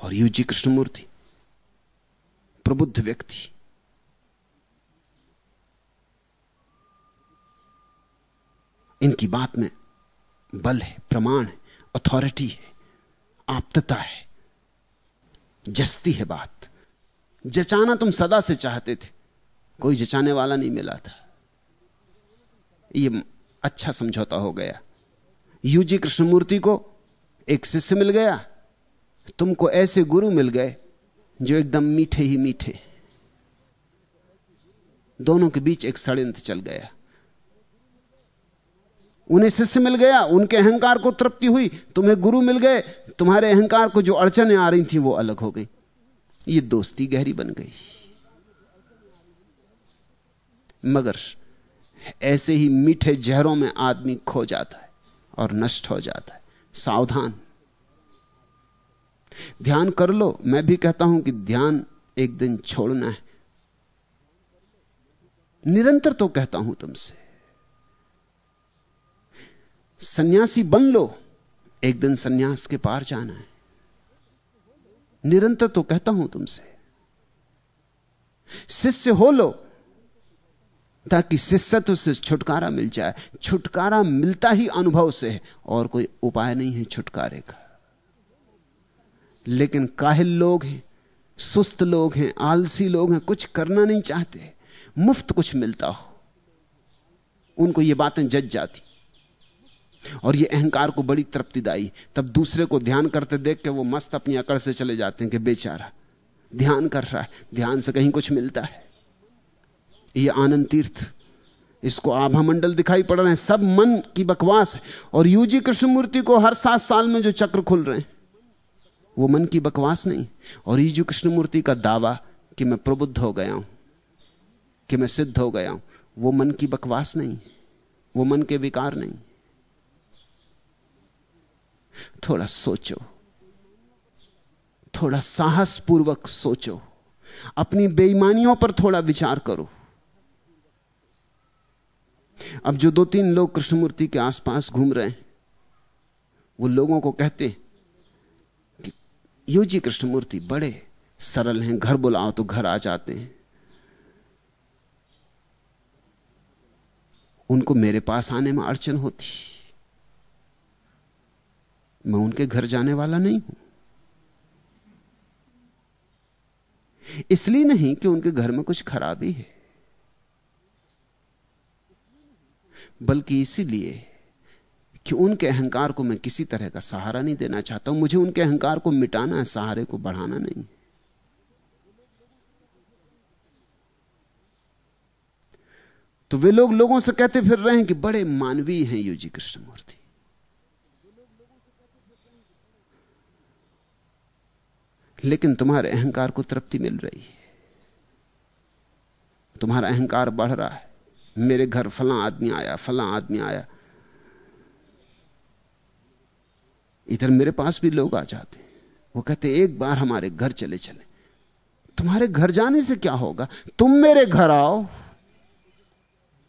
और यू जी कृष्णमूर्ति, प्रबुद्ध व्यक्ति। इनकी बात में बल है, प्रमाण है अथॉरिटी है, आपतता है, जस्ती है बात। जचाना तुम सदा से चाहते थे। कोई जचाने वाला नहीं मिला था। यह अच्छा समझौता हो गया। यूजी कृष्णमूर्ति को एक शिष्य मिल गया। तुमको ऐसे गुरु मिल गए जो एकदम मीठे ही मीठे। दोनों के बीच एक षड्यंत्र चल गया। उन्हें शिष्य मिल गया, उनके अहंकार को तृप्ति हुई, तुम्हें गुरु मिल गए, तुम्हारे अहंकार को जो अड़चने आ रही थी वो अलग हो गई। ये दोस्ती गहरी बन गई। मगर ऐसे ही मीठे जहरों में आदमी खो जाता है और नष्ट हो जाता है। सावधान। ध्यान कर लो। मैं भी कहता हूँ कि ध्यान एक दिन छोड़ना है। निरंतर तो कहता हूँ तुमसे। सन्यासी बन लो। एक दिन सन्यास के पार जाना है। निरंतर तो कहता हूँ तुमसे। शिष्य हो लो। ताकि शिष्यत्व से छुटकारा मिल जाए। छुटकारा मिलता ही अनुभव से है, और कोई उपाय नहीं है छुटकारे का। लेकिन काहिल लोग हैं, सुस्त लोग हैं, आलसी लोग हैं, कुछ करना नहीं चाहते। मुफ़्त कुछ मिलता हो। उनको ये बातें जज जाती। और ये अहंकार को बड़ी तृप्तिदायी। तब दूसरे को ध्यान करते देख के वो मस्त अपनी अकड़ से चले जाते हैं कि बेचारा ध्यान कर रहा है, ध्यान से कहीं कुछ मिलता है। ये आनंद तीर्थ। इसको आभा मंडल दिखाई पड़ रहे हैं। सब मन की बकवास है। और यूजी कृष्णमूर्ति को हर सात साल में जो चक्र खुल रहे हैं, वो मन की बकवास नहीं। और यूजी कृष्णमूर्ति का दावा कि मैं प्रबुद्ध हो गया हूँ, कि मैं सिद्ध हो गया हूँ, वो मन की बकवास नहीं। वो मन के विकार नहीं। थोड़ा सोचो। थोड़ा साहसपूर्वक सोचो। अपनी बेईमानियों पर थोड़ा विचार करो। अब जो दो तीन लोग कृष्णमूर्ति के आसपास घूम रहे हैं, वो लोगों को कहते कि, यो जी कृष्णमूर्ति बड़े सरल हैं, घर बुलाओ तो घर आ जाते हैं। उनको मेरे पास आने में अड़चन होती। मैं उनके घर जाने वाला नहीं हूँ। इसलिए नहीं कि उनके घर में कुछ खराबी है। बल्कि इसीलिए कि उनके अहंकार को मैं किसी तरह का सहारा नहीं देना चाहता हूँ। मुझे उनके अहंकार को मिटाना है, सहारे को बढ़ाना नहीं। तो वे लोग लोगों से कहते फिर रहे हैं कि बड़े मानवीय हैं युजी कृष्णमूर्ति। लेकिन तुम्हारे अहंकार को तृप्ति मिल रही है। तुम्हारा अहंकार बढ़ रहा है। मेरे घर फला आदमी आया, फला आदमी आया। इधर मेरे पास भी लोग आ जाते वो कहते एक बार हमारे घर चले चले। तुम्हारे घर जाने से क्या होगा? तुम मेरे घर आओ।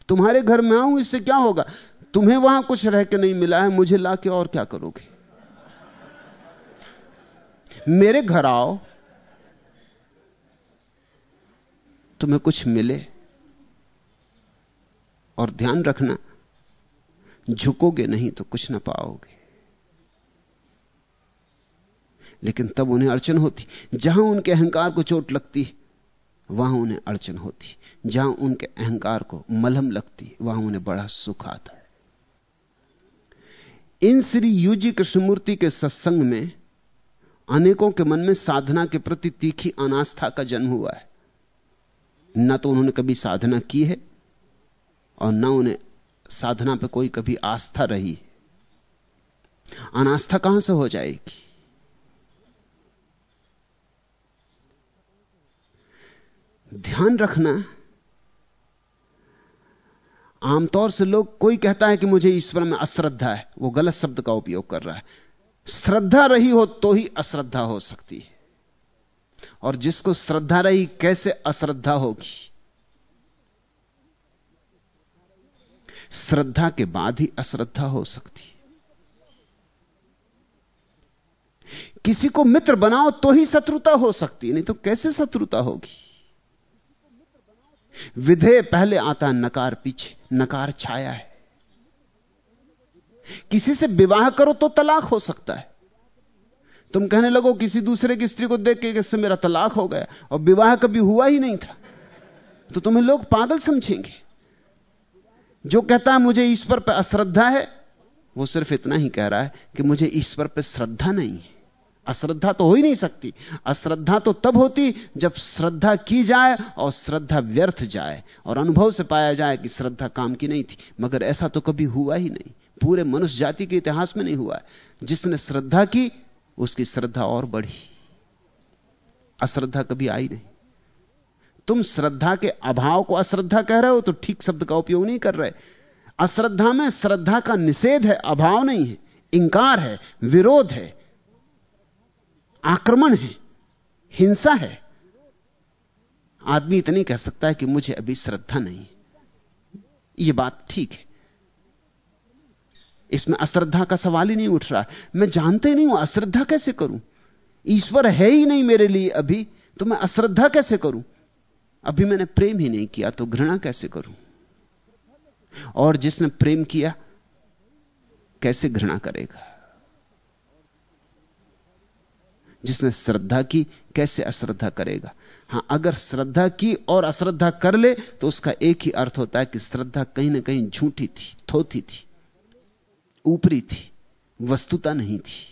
तुम्हारे घर में आऊँ, इससे क्या होगा? तुम्हें वहाँ कुछ रह के नहीं मिला है, मुझे लाके और क्या करोगे? मेरे घर आओ। तुम्हें कुछ मिले? और ध्यान रखना, झुकोगे नहीं तो कुछ ना पाओगे। लेकिन तब उन्हें अड़चन होती। जहाँ उनके अहंकार को चोट लगती, वहाँ उन्हें अड़चन होती। जहाँ उनके अहंकार को मलहम लगती, वहाँ उन्हें बड़ा सुख आता है। इन श्री यूजी कृष्णमूर्ति के सत्संग में अनेकों के मन में साधना के प्रति तीखी अनास्था का जन्म हुआ है। न तो उन्होंने कभी साधना की है और न उन्हें साधना पर कोई कभी आस्था रही। अनास्था कहाँ से हो जाएगी? ध्यान रखना। आमतौर से लोग कोई कहता है कि मुझे ईश्वर में अश्रद्धा है, वो गलत शब्द का उपयोग कर रहा है। श्रद्धा रही हो तो ही अश्रद्धा हो सकती है। और जिसको श्रद्धा रही, कैसे अश्रद्धा होगी? श्रद्धा के बाद ही अश्रद्धा हो सकती है। किसी को मित्र बनाओ तो ही शत्रुता हो सकती है, नहीं तो कैसे शत्रुता होगी? विधेय पहले आता नकार पीछे, नकार छाया है। किसी से विवाह करो तो तलाक हो सकता है। तुम कहने लगो किसी दूसरे की स्त्री को देख के इससे मेरा तलाक हो गया, और विवाह कभी हुआ ही नहीं था। तो तुम्हें लोग पागल समझेंगे। जो कहता है, मुझे ईश्वर पर अश्रद्धा है, वो सिर्फ़ इतना ही कह रहा है कि मुझे ईश्वर पर श्रद्धा नहीं है। अश्रद्धा तो हो ही नहीं सकती। अश्रद्धा तो तब होती जब श्रद्धा की जाए और श्रद्धा व्यर्थ जाए और अनुभव से पाया जाए कि श्रद्धा काम की नहीं थी। मगर ऐसा तो कभी हुआ ही नहीं। पूरे मनुष्य जाति के इतिहास में नहीं हुआ जिसने श्रद्धा की, उसकी श्रद्धा और बढ़ी। अश्रद्धा कभी आई नहीं। तुम श्रद्धा के अभाव को अश्रद्धा कह रहे हो तो ठीक शब्द का उपयोग नहीं कर रहे। अश्रद्धा में श्रद्धा का निषेध है, अभाव नहीं है, इंकार है, विरोध है, आक्रमण है, हिंसा है। आदमी इतनी कह सकता है कि मुझे अभी श्रद्धा नहीं है। यह बात ठीक है। इसमें अश्रद्धा का सवाल ही नहीं उठ रहा। मैं जानते नहीं हूँ, अश्रद्धा कैसे करूँ? ईश्वर है ही नहीं मेरे लिए अभी तो मैं अश्रद्धा कैसे करूँ? अभी मैंने प्रेम ही नहीं किया तो घृणा कैसे करूँ? और जिसने प्रेम किया, कैसे घृणा करेगा? जिसने श्रद्धा की, कैसे अश्रद्धा करेगा? हाँ, अगर श्रद्धा की और अश्रद्धा कर ले तो उसका एक ही अर्थ होता है कि श्रद्धा कहीं ना कहीं झूठी थी, थोथी थी, ऊपरी थी, वस्तुता नहीं थी।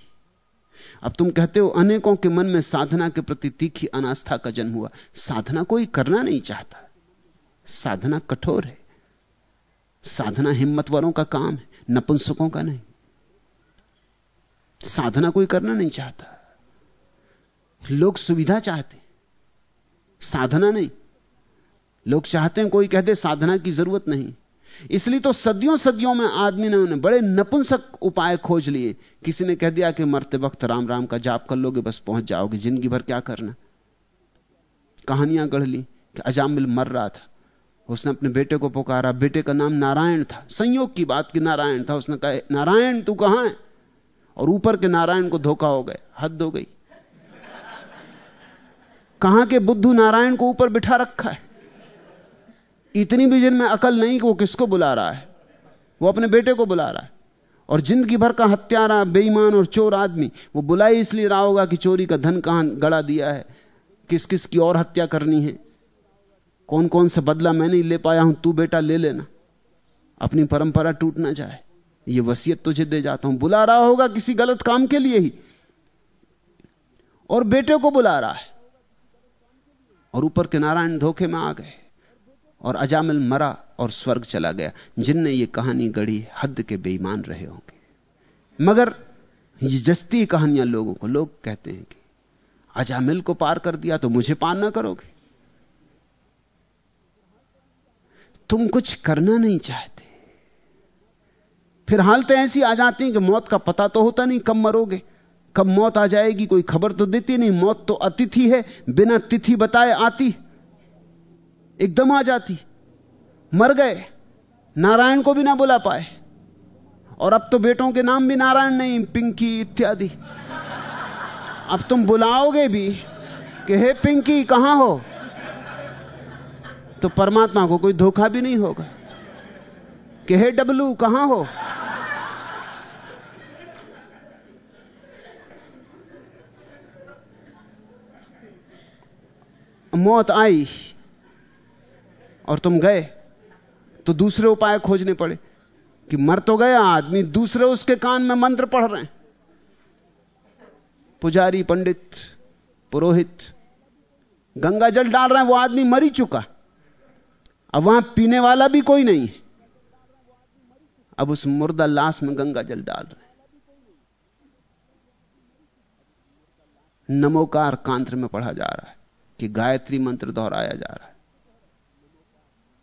अब तुम कहते हो, अनेकों के मन में साधना के प्रति तीखी अनास्था का जन्म हुआ। साधना कोई करना नहीं चाहता। साधना कठोर है। साधना हिम्मतवरों का काम है, नपुंसकों का नहीं। साधना कोई करना नहीं चाहता। लोग सुविधा चाहते साधना नहीं। लोग चाहते हैं कोई कहते साधना की ज़रूरत नहीं। इसलिए तो सदियों सदियों में आदमी ने उन्हें बड़े नपुंसक उपाय खोज लिए। किसी ने कह दिया कि मरते वक्त राम राम का जाप कर लोगे, बस पहुँच जाओगे, ज़िंदगी भर क्या करना? कहानियाँ गढ़ ली कि अजामिल मर रहा था। उसने अपने बेटे को पुकारा। बेटे का नाम नारायण था। संयोग की बात कि नारायण था, उसने कहा, नारायण, तू कहाँ है? और ऊपर के नारायण को धोखा हो गए। हद हो गई। कहाँ के बुद्धू नारायण को ऊपर बिठा रखा है? इतनी भी जिनमें अकल नहीं कि वो किसको बुला रहा है? वो अपने बेटे को बुला रहा है। और ज़िंदगी भर का हत्यारा, बेईमान और चोर आदमी, वो बुलाई इसलिए रहा होगा कि चोरी का धन कहाँ गड़ा दिया है? किस किस की और हत्या करनी है? कौन कौन सा बदला मैं नहीं ले पाया हूँ, तू बेटा ले लेना। अपनी परंपरा टूट ना जाए। ये वसीयत तुझे दे जाता हूँ। बुला रहा होगा किसी गलत काम के लिए ही। और बेटे को बुला रहा है। और ऊपर के नारायण धोखे में आ गए। और अजामिल मरा और स्वर्ग चला गया। जिनने ये कहानी गढ़ी, हद के बेईमान रहे होंगे। मगर ये जस्ती कहानियाँ लोगों को, लोग कहते हैं कि अजामिल को पार कर दिया तो मुझे पार ना करोगे। तुम कुछ करना नहीं चाहते। फिर हालतें ऐसी आ जाती हैं कि मौत का पता तो होता नहीं, कब मरोगे। कब मौत आ जाएगी, कोई खबर तो देती नहीं, मौत तो अतिथि है, बिना तिथि बताए आती। एकदम आ जाती। मर गए। नारायण को भी ना बुला पाए। और अब तो बेटों के नाम भी नारायण नहीं, पिंकी इत्यादि। अब तुम बुलाओगे भी कि, हे पिंकी, कहाँ हो? तो परमात्मा को कोई धोखा भी नहीं होगा। कि, हे डब्लू, कहाँ हो? मौत आई। और तुम गए तो दूसरे उपाय खोजने पड़े कि मर तो गया आदमी, दूसरे उसके कान में मंत्र पढ़ रहे हैं। पुजारी, पंडित, पुरोहित, गंगा जल डाल रहे हैं, वो आदमी मर ही चुका। अब वहाँ पीने वाला भी कोई नहीं है। अब उस मुर्दा लाश में गंगा जल डाल रहे हैं। नमोकार कांत्र में पढ़ा जा रहा है कि गायत्री मंत्र दोहराया जा रहा है।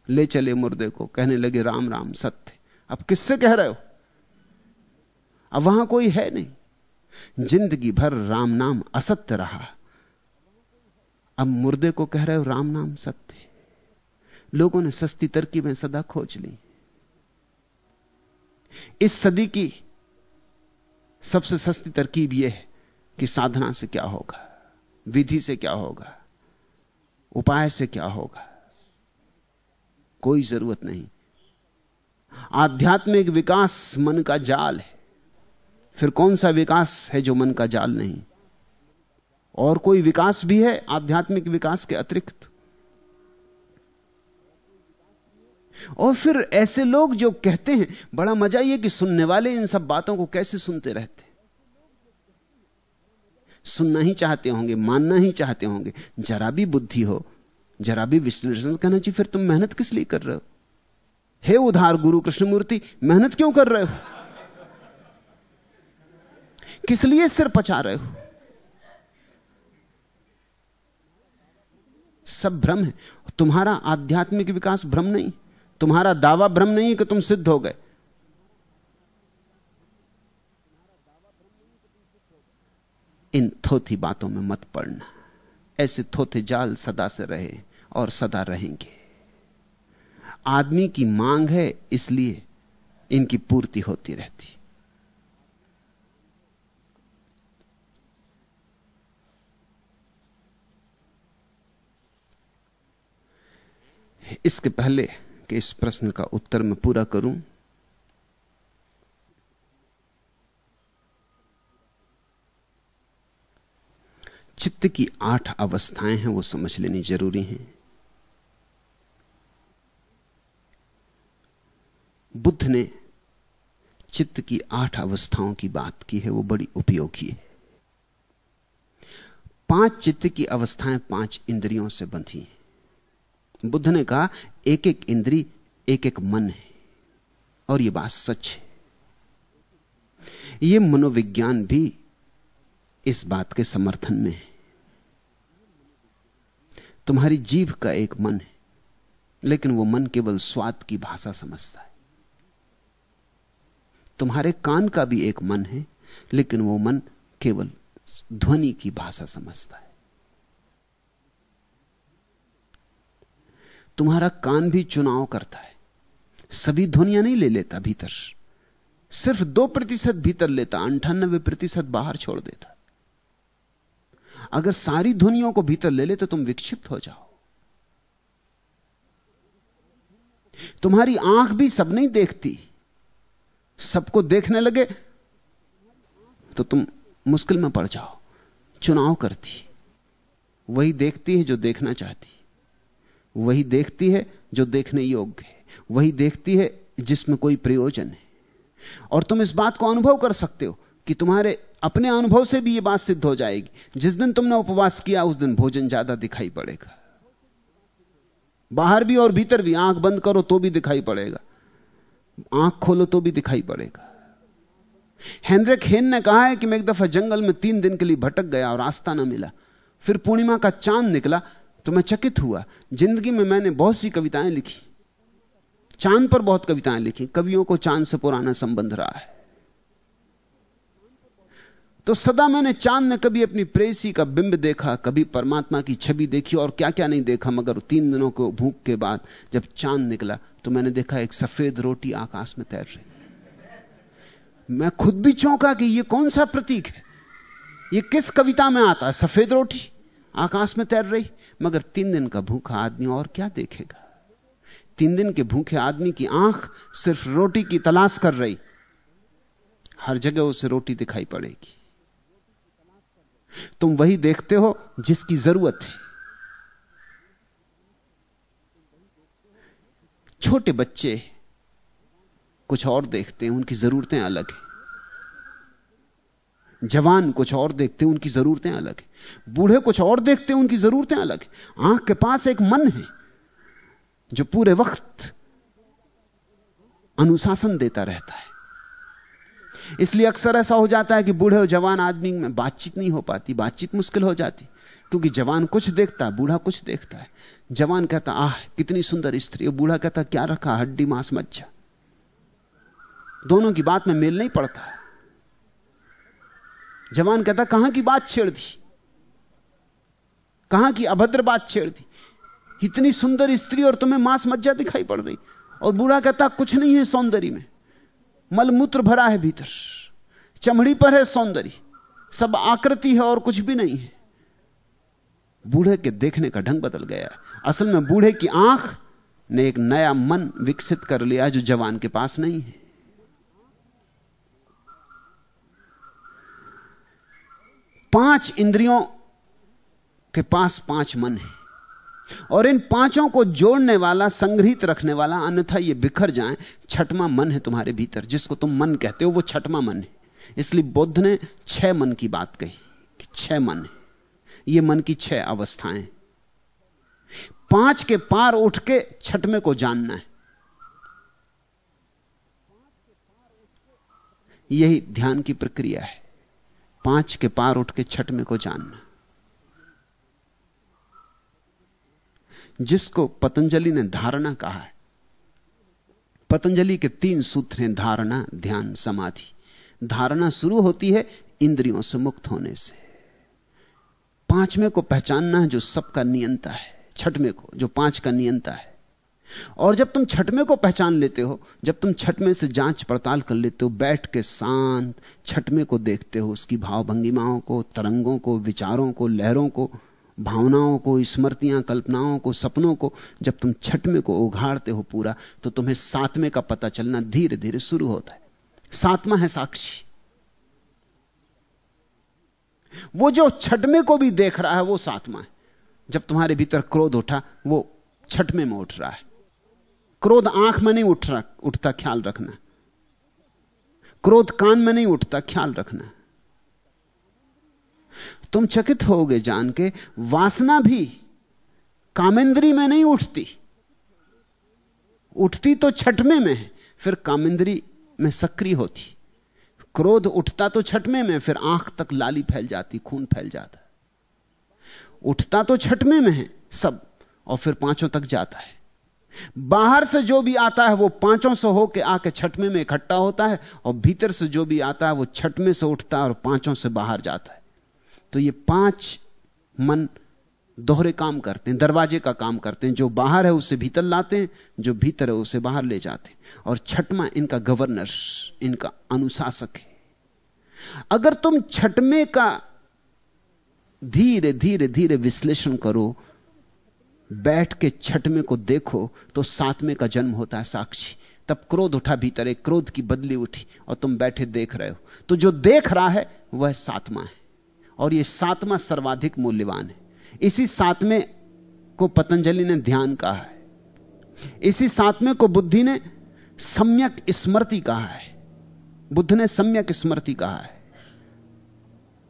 ले चले मुर्दे को। कहने लगे, राम राम, सत्य अब किससे कह रहे हो? अब वहाँ कोई है नहीं। ज़िंदगी भर राम नाम असत्य रहा। अब मुर्दे को कह रहे हो, राम नाम सत्य लोगों ने सस्ती तरकीबें सदा खोज ली। इस सदी की सबसे सस्ती तरकीब यह है कि साधना से क्या होगा, विधि से क्या होगा, उपाय से क्या होगा। कोई ज़रूरत नहीं। आध्यात्मिक विकास मन का जाल है। फिर कौन सा विकास है जो मन का जाल नहीं? और कोई विकास भी है आध्यात्मिक विकास के अतिरिक्त? और फिर ऐसे लोग जो कहते हैं, बड़ा मज़ा यह कि सुनने वाले इन सब बातों को कैसे सुनते रहते? सुनना ही चाहते होंगे, मानना ही चाहते होंगे, जरा भी बुद्धि हो जरा भी विश्लेषण करना चाहिए, फिर तुम मेहनत किस लिए कर रहे हो? हे उधार गुरु कृष्णमूर्ति, मेहनत क्यों कर रहे हो? किस लिए सिर पचा रहे हो? सब भ्रम है। तुम्हारा आध्यात्मिक विकास भ्रम नहीं, तुम्हारा दावा भ्रम नहीं है कि तुम सिद्ध हो गए। इन थोथी बातों में मत पड़ना। ऐसे थोथे जाल सदा से रहे और सदा रहेंगे। आदमी की मांग है, इसलिए इनकी पूर्ति होती रहती। इसके पहले कि इस प्रश्न का उत्तर मैं पूरा करूँ। चित्त की आठ अवस्थाएँ हैं, वो समझ लेनी ज़रूरी हैं। बुद्ध ने चित्त की आठ अवस्थाओं की बात की है, वो बड़ी उपयोगी है। पाँच चित्त की अवस्थाएँ पाँच इंद्रियों से बंधी हैं। बुद्ध ने कहा एक एक इंद्री एक एक मन है, और यह बात सच है। यह मनोविज्ञान भी इस बात के समर्थन में है। तुम्हारी जीभ का एक मन है, लेकिन वो मन केवल स्वाद की भाषा समझता है। तुम्हारे कान का भी एक मन है, लेकिन वो मन केवल ध्वनि की भाषा समझता है। तुम्हारा कान भी चुनाव करता है। सभी ध्वनियाँ नहीं ले लेता भीतर, सिर्फ़ दो प्रतिशत भीतर लेता, अंठानबे प्रतिशत बाहर छोड़ देता। अगर सारी ध्वनियों को भीतर ले ले तो तुम विक्षिप्त हो जाओ। तुम्हारी आँख भी सब नहीं देखती। सबको देखने लगे तो तुम मुश्किल में पड़ जाओ। चुनाव करती वही देखती है जो देखना चाहती वही देखती है जो देखने योग्य है। वही देखती है जिसमें कोई प्रयोजन है। और तुम इस बात को अनुभव कर सकते हो कि तुम्हारे अपने अनुभव से भी यह बात सिद्ध हो जाएगी। जिस दिन तुमने उपवास किया, उस दिन भोजन ज़्यादा दिखाई पड़ेगा। बाहर भी और भीतर भी, आँख बंद करो तो भी दिखाई पड़ेगा। आँख खोलो तो भी दिखाई पड़ेगा। हेनरिक हेन ने कहा है कि मैं एक दफ़ा जंगल में तीन दिन के लिए भटक गया और रास्ता ना मिला। फिर पूर्णिमा का चाँद निकला तो मैं चकित हुआ। ज़िंदगी में मैंने बहुत सी कविताएँ लिखी। चाँद पर बहुत कविताएँ लिखी। कवियों को चाँद से पुराना संबंध रहा है। तो सदा मैंने चाँद ने कभी अपनी प्रेसी का बिंब देखा, कभी परमात्मा की छवि देखी और क्या क्या नहीं देखा, मगर तीन दिनों को भूख के बाद जब चाँद निकला तो मैंने देखा एक सफ़ेद रोटी आकाश में तैर रही। मैं खुद भी चौंका कि यह कौन सा प्रतीक है? यह किस कविता में आता है? सफ़ेद रोटी आकाश में तैर रही, मगर तीन दिन का भूखा आदमी और क्या देखेगा? तीन दिन के भूखे आदमी की आँख सिर्फ़ रोटी की तलाश कर रही। हर जगह उसे रोटी दिखाई पड़ेगी। तुम वही देखते हो जिसकी ज़रूरत है। छोटे बच्चे कुछ और देखते हैं, उनकी जरूरतें अलग हैं। जवान कुछ और देखते हैं, उनकी जरूरतें अलग हैं। बूढ़े कुछ और देखते हैं, उनकी जरूरतें अलग हैं। आँख के पास एक मन है, जो पूरे वक्त अनुशासन देता रहता है। इसलिए अक्सर ऐसा हो जाता है कि बूढ़े और जवान आदमी में बातचीत नहीं हो पाती, बातचीत मुश्किल हो जाती। क्योंकि जवान कुछ देखता, बूढ़ा कुछ देखता है। जवान कहता, आह, कितनी सुंदर स्त्री। और बूढ़ा कहता, क्या रखा, हड्डी, मांस, मज्जा? दोनों की बात में मेल नहीं पड़ता जवान कहता, कहाँ की बात छेड़ दी? कहाँ की अभद्र बात छेड़ दी? इतनी सुंदर स्त्री और तुम्हें मांस, मज्जा दिखाई पड़ रही। और बूढ़ा कहता, कुछ नहीं है सौंदर्य में। मलमूत्र भरा है भीतर। चमड़ी पर है सौंदर्य। सब आकृति है और कुछ भी नहीं है। बूढ़े के देखने का ढंग बदल गया। असल में बूढ़े की आँख ने एक नया मन विकसित कर लिया जो जवान के पास नहीं है। पाँच इंद्रियों के पास पाँच मन है। और इन पाँचों को जोड़ने वाला, संग्रहित रखने वाला, अन्यथा ये बिखर जाए, छठवां मन है तुम्हारे भीतर। जिसको तुम मन कहते हो, वो छठवां मन है। इसलिए बुद्ध ने छह मन की बात कही कि छह मन है। ये मन की छह अवस्थाएँ पाँच के पार उठ के छठवें को जानना है। यही ध्यान की प्रक्रिया है। पाँच के पार उठ के छठवें को जानना। जिसको पतंजलि ने धारणा कहा है। पतंजलि के तीन सूत्र हैं, धारणा, ध्यान, समाधि। धारणा शुरू होती है इंद्रियों से मुक्त होने से। पाँचवें को पहचानना है जो सबका नियंता है, छठवें को, जो पाँच का नियंता है। और जब तुम छठवें को पहचान लेते हो, जब तुम छठवें से जाँच पड़ताल कर लेते हो, बैठ के शांत छठवें को देखते हो, उसकी भावभंगिमाओं को, तरंगों को, विचारों को, लहरों को भावनाओं को, स्मृतियाँ, कल्पनाओं को, सपनों को जब तुम छठवें को उघाड़ते हो पूरा तो तुम्हें सातवें का पता चलना धीरे धीरे शुरू होता है। सातवां है साक्षी। वो जो छठवें को भी देख रहा है, वो सातवां है। जब तुम्हारे भीतर क्रोध उठा, वो छठवें में उठ रहा है। क्रोध आँख में नहीं उठ रहा, उठता ख्याल रखना। क्रोध कान में नहीं उठता, ख्याल रखना। तुम चकित होगे जान के वासना भी कामेंद्री में नहीं उठती। उठती तो छठवें में है, फिर कामेंद्री में सक्रिय होती। क्रोध उठता तो छठवें में, फिर आँख तक लाली फैल जाती, खून फैल जाता। उठता तो छठवें में है, सब, और फिर पाँचों तक जाता है। बाहर से जो भी आता है, वो पाँचों से होकर आके छठवें में इकट्ठा होता है, और भीतर से जो भी आता है, वो छठवें से उठता है और पाँचों से बाहर जाता है। तो ये पाँच मन दोहरे काम करते हैं, दरवाजे का काम करते हैं, जो बाहर है उसे भीतर लाते हैं, जो भीतर है उसे बाहर ले जाते हैं। और छठवा इनका गवर्नर इनका अनुशासक है। अगर तुम छठवें का धीरे धीरे धीरे विश्लेषण करो, बैठ के छठवें को देखो तो सातवें का जन्म होता है साक्षी। तब क्रोध उठा भीतर, एक क्रोध की बदली उठी और तुम बैठे देख रहे हो। तो जो देख रहा है, वह सातवां है। और यह सातवां सर्वाधिक मूल्यवान है। इसी सातवें को पतंजलि ने ध्यान कहा है। इसी सातवें को बुद्धि ने सम्यक स्मृति कहा है। बुद्ध ने सम्यक स्मृति कहा है।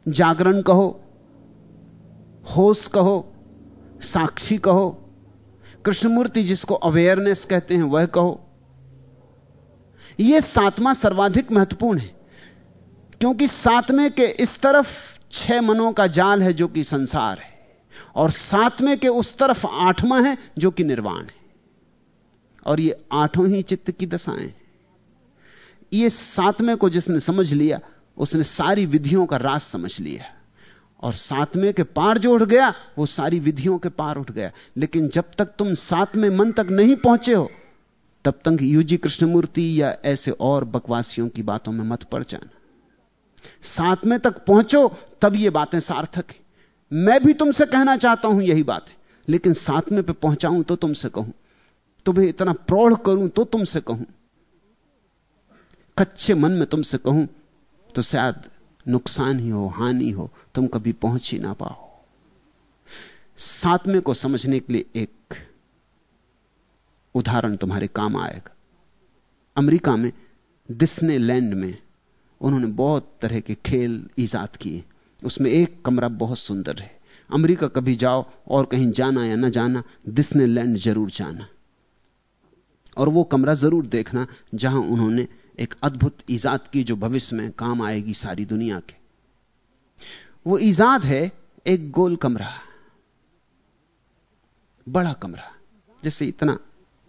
जागरण कहो, होश कहो, साक्षी कहो, कृष्णमूर्ति जिसको अवेयरनेस कहते हैं, वह कहो। यह सातवां सर्वाधिक महत्वपूर्ण है, क्योंकि सातवें के इस तरफ़ छह मनों का जाल है जो कि संसार है और सातवें के उस तरफ़ आठवां है जो कि निर्वाण है। और ये आठों ही चित्त की दशाएँ ये सातवें को जिसने समझ लिया, उसने सारी विधियों का राज समझ लिया। और सातवें के पार जो उठ गया, वो सारी विधियों के पार उठ गया। लेकिन जब तक तुम सातवें मन तक नहीं पहुँचे हो, तब तक यूजी कृष्णमूर्ति या ऐसे और बकवासियों की बातों में मत पड़ जाना। सातवें तक पहुंचो, तब ये बातें सार्थक हैं। मैं भी तुमसे कहना चाहता हूँ यही बात है, लेकिन सातवें पे पहुंचाऊं तो तुमसे कहूँ। तुम्हें इतना प्रौढ़ करूँ तो तुमसे कहूँ। कच्चे मन में तुमसे कहूँ तो शायद नुकसान ही हो, हानि हो, तुम कभी पहुँच ही ना पाओ। सातवें को समझने के लिए एक उदाहरण तुम्हारे काम आएगा। अमेरिका में डिस्ने लैंड में उन्होंने बहुत तरह के खेल ईजाद किए। उसमें एक कमरा बहुत सुंदर है। अमेरिका कभी जाओ और कहीं जाना या ना जाना डिस्ने लैंड ज़रूर जाना। और वो कमरा ज़रूर देखना जहाँ उन्होंने एक अद्भुत ईजाद की जो भविष्य में काम आएगी सारी दुनिया के। वो ईजाद है एक गोल कमरा। बड़ा कमरा, जैसे इतना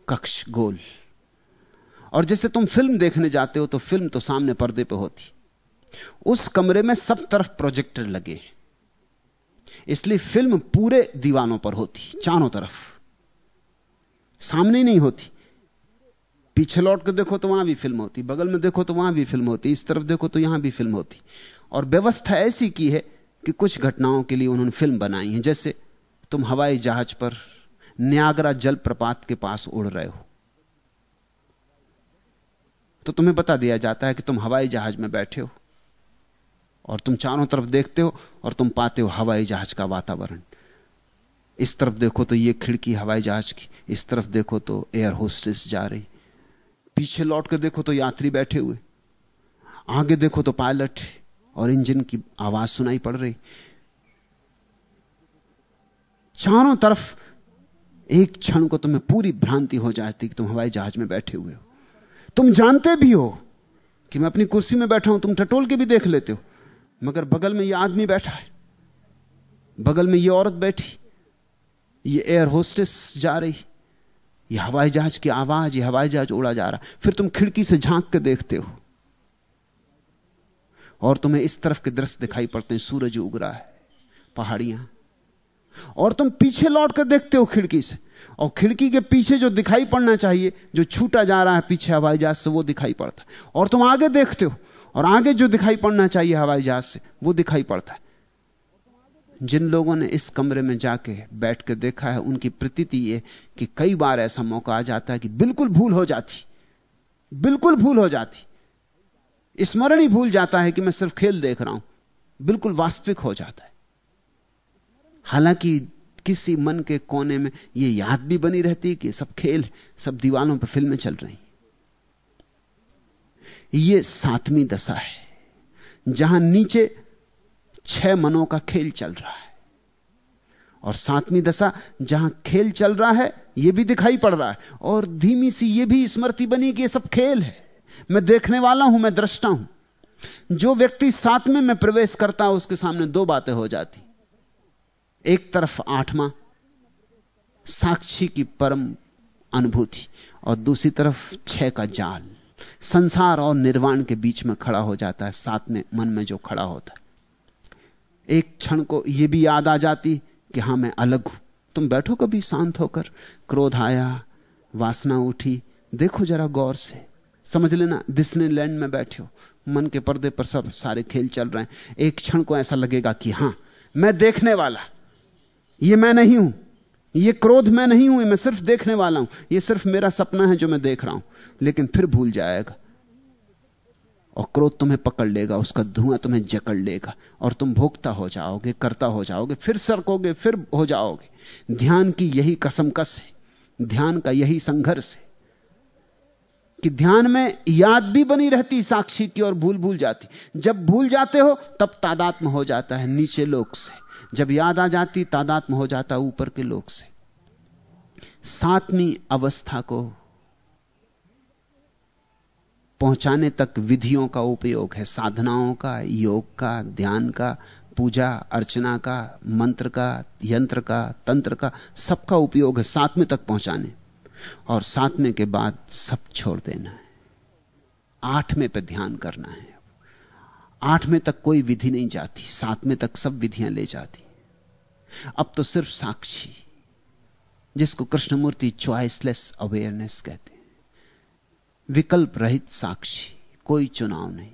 कक्ष गोल। और जैसे तुम फ़िल्म देखने जाते हो तो फ़िल्म तो सामने पर्दे पे होती। उस कमरे में सब तरफ़ प्रोजेक्टर लगे इसलिए फ़िल्म पूरे दीवानों पर होती, चारों तरफ़। सामने नहीं होती। पीछे लौट कर देखो तो वहाँ भी फ़िल्म होती, बगल में देखो तो वहाँ भी फ़िल्म होती, इस तरफ़ देखो तो यहाँ भी फ़िल्म होती। और व्यवस्था ऐसी की है कि कुछ घटनाओं के लिए उन्होंने फ़िल्म बनाई है, जैसे तुम हवाई जहाज़ पर न्यागरा जलप्रपात के पास उड़ रहे हो। तो तुम्हें बता दिया जाता है कि तुम हवाई जहाज़ में बैठे हो। और तुम चारों तरफ़ देखते हो और तुम पाते हो हवाई जहाज़ का वातावरण। इस तरफ़ देखो तो ये खिड़की हवाई जहाज़ की, इस तरफ़ देखो तो एयर होस्टेस जा रही। पीछे लौट कर देखो तो यात्री बैठे हुए। आगे देखो तो पायलट और इंजन की आवाज़ सुनाई पड़ रही। चारों तरफ़ एक क्षण को तुम्हें पूरी भ्रांति हो जाती कि तुम हवाई जहाज़ में बैठे हुए हो। तुम जानते भी हो कि मैं अपनी कुर्सी में बैठा हूँ, तुम टटोल के भी देख लेते हो, मगर बगल में यह आदमी बैठा है। बगल में यह औरत बैठी, ये एयर होस्टेस जा रही यह हवाई जहाज़ की आवाज़ यह हवाई जहाज़ उड़ा जा रहा, फिर तुम खिड़की से झाँक के देखते हो। और तुम्हें इस तरफ़ के दृश्य दिखाई पड़ते हैं, सूरज उग रहा है, पहाड़ियाँ। और तुम पीछे लौट कर देखते हो खिड़की से और खिड़की के पीछे जो दिखाई पड़ना चाहिए, जो छूटा जा रहा है पीछे हवाई जहाज़ से, वो दिखाई पड़ता है। और तुम आगे देखते हो, और आगे जो दिखाई पड़ना चाहिए हवाई जहाज़ से, वो दिखाई पड़ता है। जिन लोगों ने इस कमरे में जाके बैठ के देखा है, उनकी प्रतीति ये कि कई बार ऐसा मौका आ जाता है कि बिल्कुल भूल हो जाती, बिल्कुल भूल हो जाती। स्मरण ही भूल जाता है कि मैं सिर्फ़ खेल देख रहा हूँ, बिल्कुल वास्तविक हो जाता है। हालाँकि किसी मन के कोने में यह याद भी बनी रहती कि सब खेल सब दीवालों पर फ़िल्में चल रही यह सातवीं दशा है, जहाँ नीचे छह मनों का खेल चल रहा है। और सातवीं दशा, जहाँ खेल चल रहा है यह भी दिखाई पड़ रहा है। और धीमी सी यह भी स्मृति बनी कि यह सब खेल है। मैं देखने वाला हूँ, मैं दृष्टा हूँ। जो व्यक्ति सातवें में प्रवेश करता है, उसके सामने दो बातें हो जाती। एक तरफ़ आठवां साक्षी की परम अनुभूति, और दूसरी तरफ़ छह का जाल। संसार और निर्वाण के बीच में खड़ा हो जाता है, साथ में मन में जो खड़ा होता है। एक क्षण को यह भी याद आ जाती कि हाँ, मैं अलग हूँ। तुम बैठो कभी शांत होकर। क्रोध आया, वासना उठी, देखो जरा गौर से। समझ लेना, डिस्नीलैंड में बैठे हो। मन के पर्दे पर सब सारे खेल चल रहे हैं। एक क्षण को ऐसा लगेगा कि हाँ, मैं देखने वाला। ये मैं नहीं हूँ। ये क्रोध मैं नहीं हूँ मैं सिर्फ़ देखने वाला हूँ। ये सिर्फ़ मेरा सपना है जो मैं देख रहा हूँ। लेकिन फिर भूल जाएगा। और क्रोध तुम्हें पकड़ लेगा, उसका धुआँ तुम्हें जकड़ लेगा। और तुम भोगता हो जाओगे, करता हो जाओगे, फिर सरकोगे, फिर हो जाओगे। ध्यान की यही कसमकस है। ध्यान का यही संघर्ष है। कि ध्यान में याद भी बनी रहती, साक्षी की और भूल भूल जाती। जब भूल जाते हो, तब तादात्म हो जाता है, नीचे लोक से। जब याद आ जाती तादात्म हो जाता ऊपर के लोक से। सातवीं अवस्था को पहुँचाने तक विधियों का उपयोग है। साधनाओं का, योग का, ध्यान का, पूजा, अर्चना का, मंत्र का, यंत्र का, तंत्र का, सबका उपयोग है सातवें तक पहुँचाने। और सातवें के बाद सब छोड़ देना है। आठवें पर ध्यान करना है। आठवें तक कोई विधि नहीं जाती सातवें तक सब विधियाँ ले जाती। अब तो सिर्फ़ साक्षी, जिसको कृष्णमूर्ति चॉइसलेस अवेयरनेस कहते हैं। विकल्प रहित साक्षी, कोई चुनाव नहीं।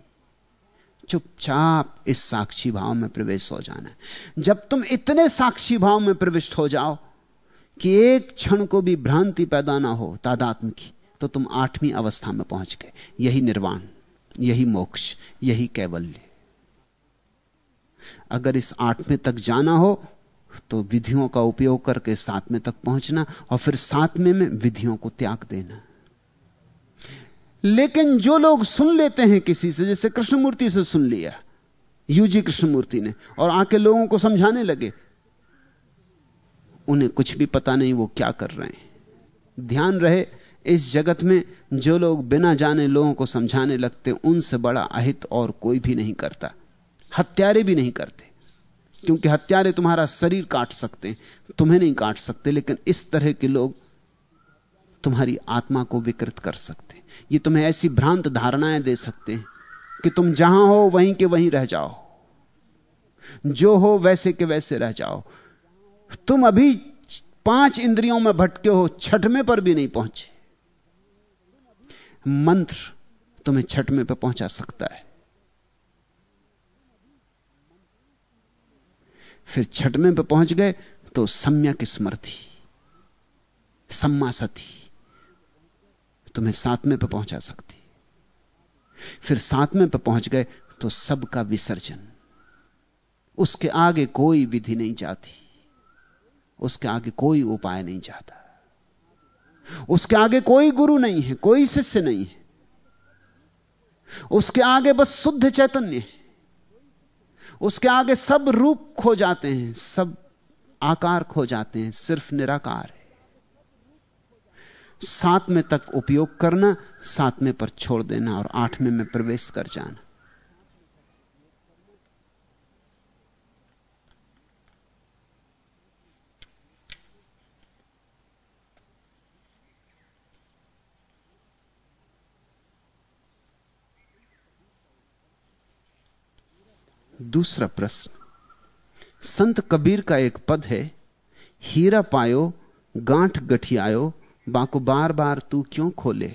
चुपचाप इस साक्षी भाव में प्रवेश हो जाना है। जब तुम इतने साक्षी भाव में प्रविष्ट हो जाओ कि एक क्षण को भी भ्रांति पैदा ना हो तादात्म की तो तुम आठवीं अवस्था में पहुँच गए। यही निर्वाण। यही मोक्ष, यही कैवल्य। अगर इस आठवें तक जाना हो तो विधियों का उपयोग करके सातवें तक पहुँचना और फिर सातवें में विधियों को त्याग देना। लेकिन जो लोग सुन लेते हैं किसी से, जैसे कृष्णमूर्ति से सुन लिया, यूजी कृष्णमूर्ति ने, और आके लोगों को समझाने लगे, उन्हें कुछ भी पता नहीं वो क्या कर रहे हैं। ध्यान रहे इस जगत में जो लोग बिना जाने लोगों को समझाने लगते, उनसे बड़ा अहित और कोई भी नहीं करता। हत्यारे भी नहीं करते। क्योंकि हत्यारे तुम्हारा शरीर काट सकते तुम्हें नहीं काट सकते, लेकिन इस तरह के लोग तुम्हारी आत्मा को विकृत कर सकते ये तुम्हें ऐसी भ्रांत धारणाएँ दे सकते हैं कि तुम जहाँ हो, वहीं के वहीं रह जाओ। जो हो, वैसे के वैसे रह जाओ। तुम अभी पाँच इंद्रियों में भटके हो छठवें पर भी नहीं पहुँचे। मंत्र तुम्हें छठवें पर पहुँचा सकता है। फिर छठवें पर पहुँच गए तो सम्यक स्मृति, सम्मा सती तुम्हें सातवें पर पहुँचा सकती। फिर सातवें पर पहुँच गए तो सबका विसर्जन, उसके आगे कोई विधि नहीं जाती, उसके आगे कोई उपाय नहीं जाता। उसके आगे कोई गुरु नहीं है, कोई शिष्य नहीं है। उसके आगे बस शुद्ध चैतन्य है। उसके आगे सब रूप खो जाते हैं, सब आकार खो जाते हैं, सिर्फ़ निराकार है। सातवें तक उपयोग करना, सातवें पर छोड़ देना और आठवें में प्रवेश कर जाना। दूसरा प्रश्न। संत कबीर का एक पद है, हीरा पायो, गांठ गठियायो, बाको बार बार तू क्यों खोले?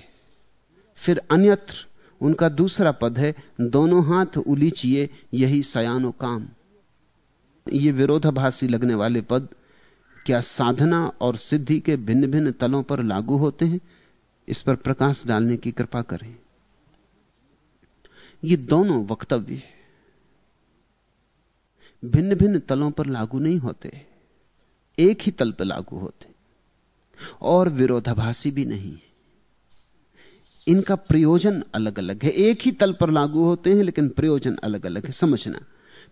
फिर अन्यत्र, उनका दूसरा पद है, दोनों हाथ उलीचिए, यही सयानो काम। ये विरोधाभासी लगने वाले पद क्या साधना और सिद्धि के भिन्न भिन्न तलों पर लागू होते हैं? इस पर प्रकाश डालने की कृपा करें। ये दोनों वक्तव्य भिन्न भिन्न तलों पर लागू नहीं होते। एक ही तल पर लागू होते। और विरोधाभासी भी नहीं इनका प्रयोजन अलग अलग है। एक ही तल पर लागू होते हैं, लेकिन प्रयोजन अलग अलग है। समझना।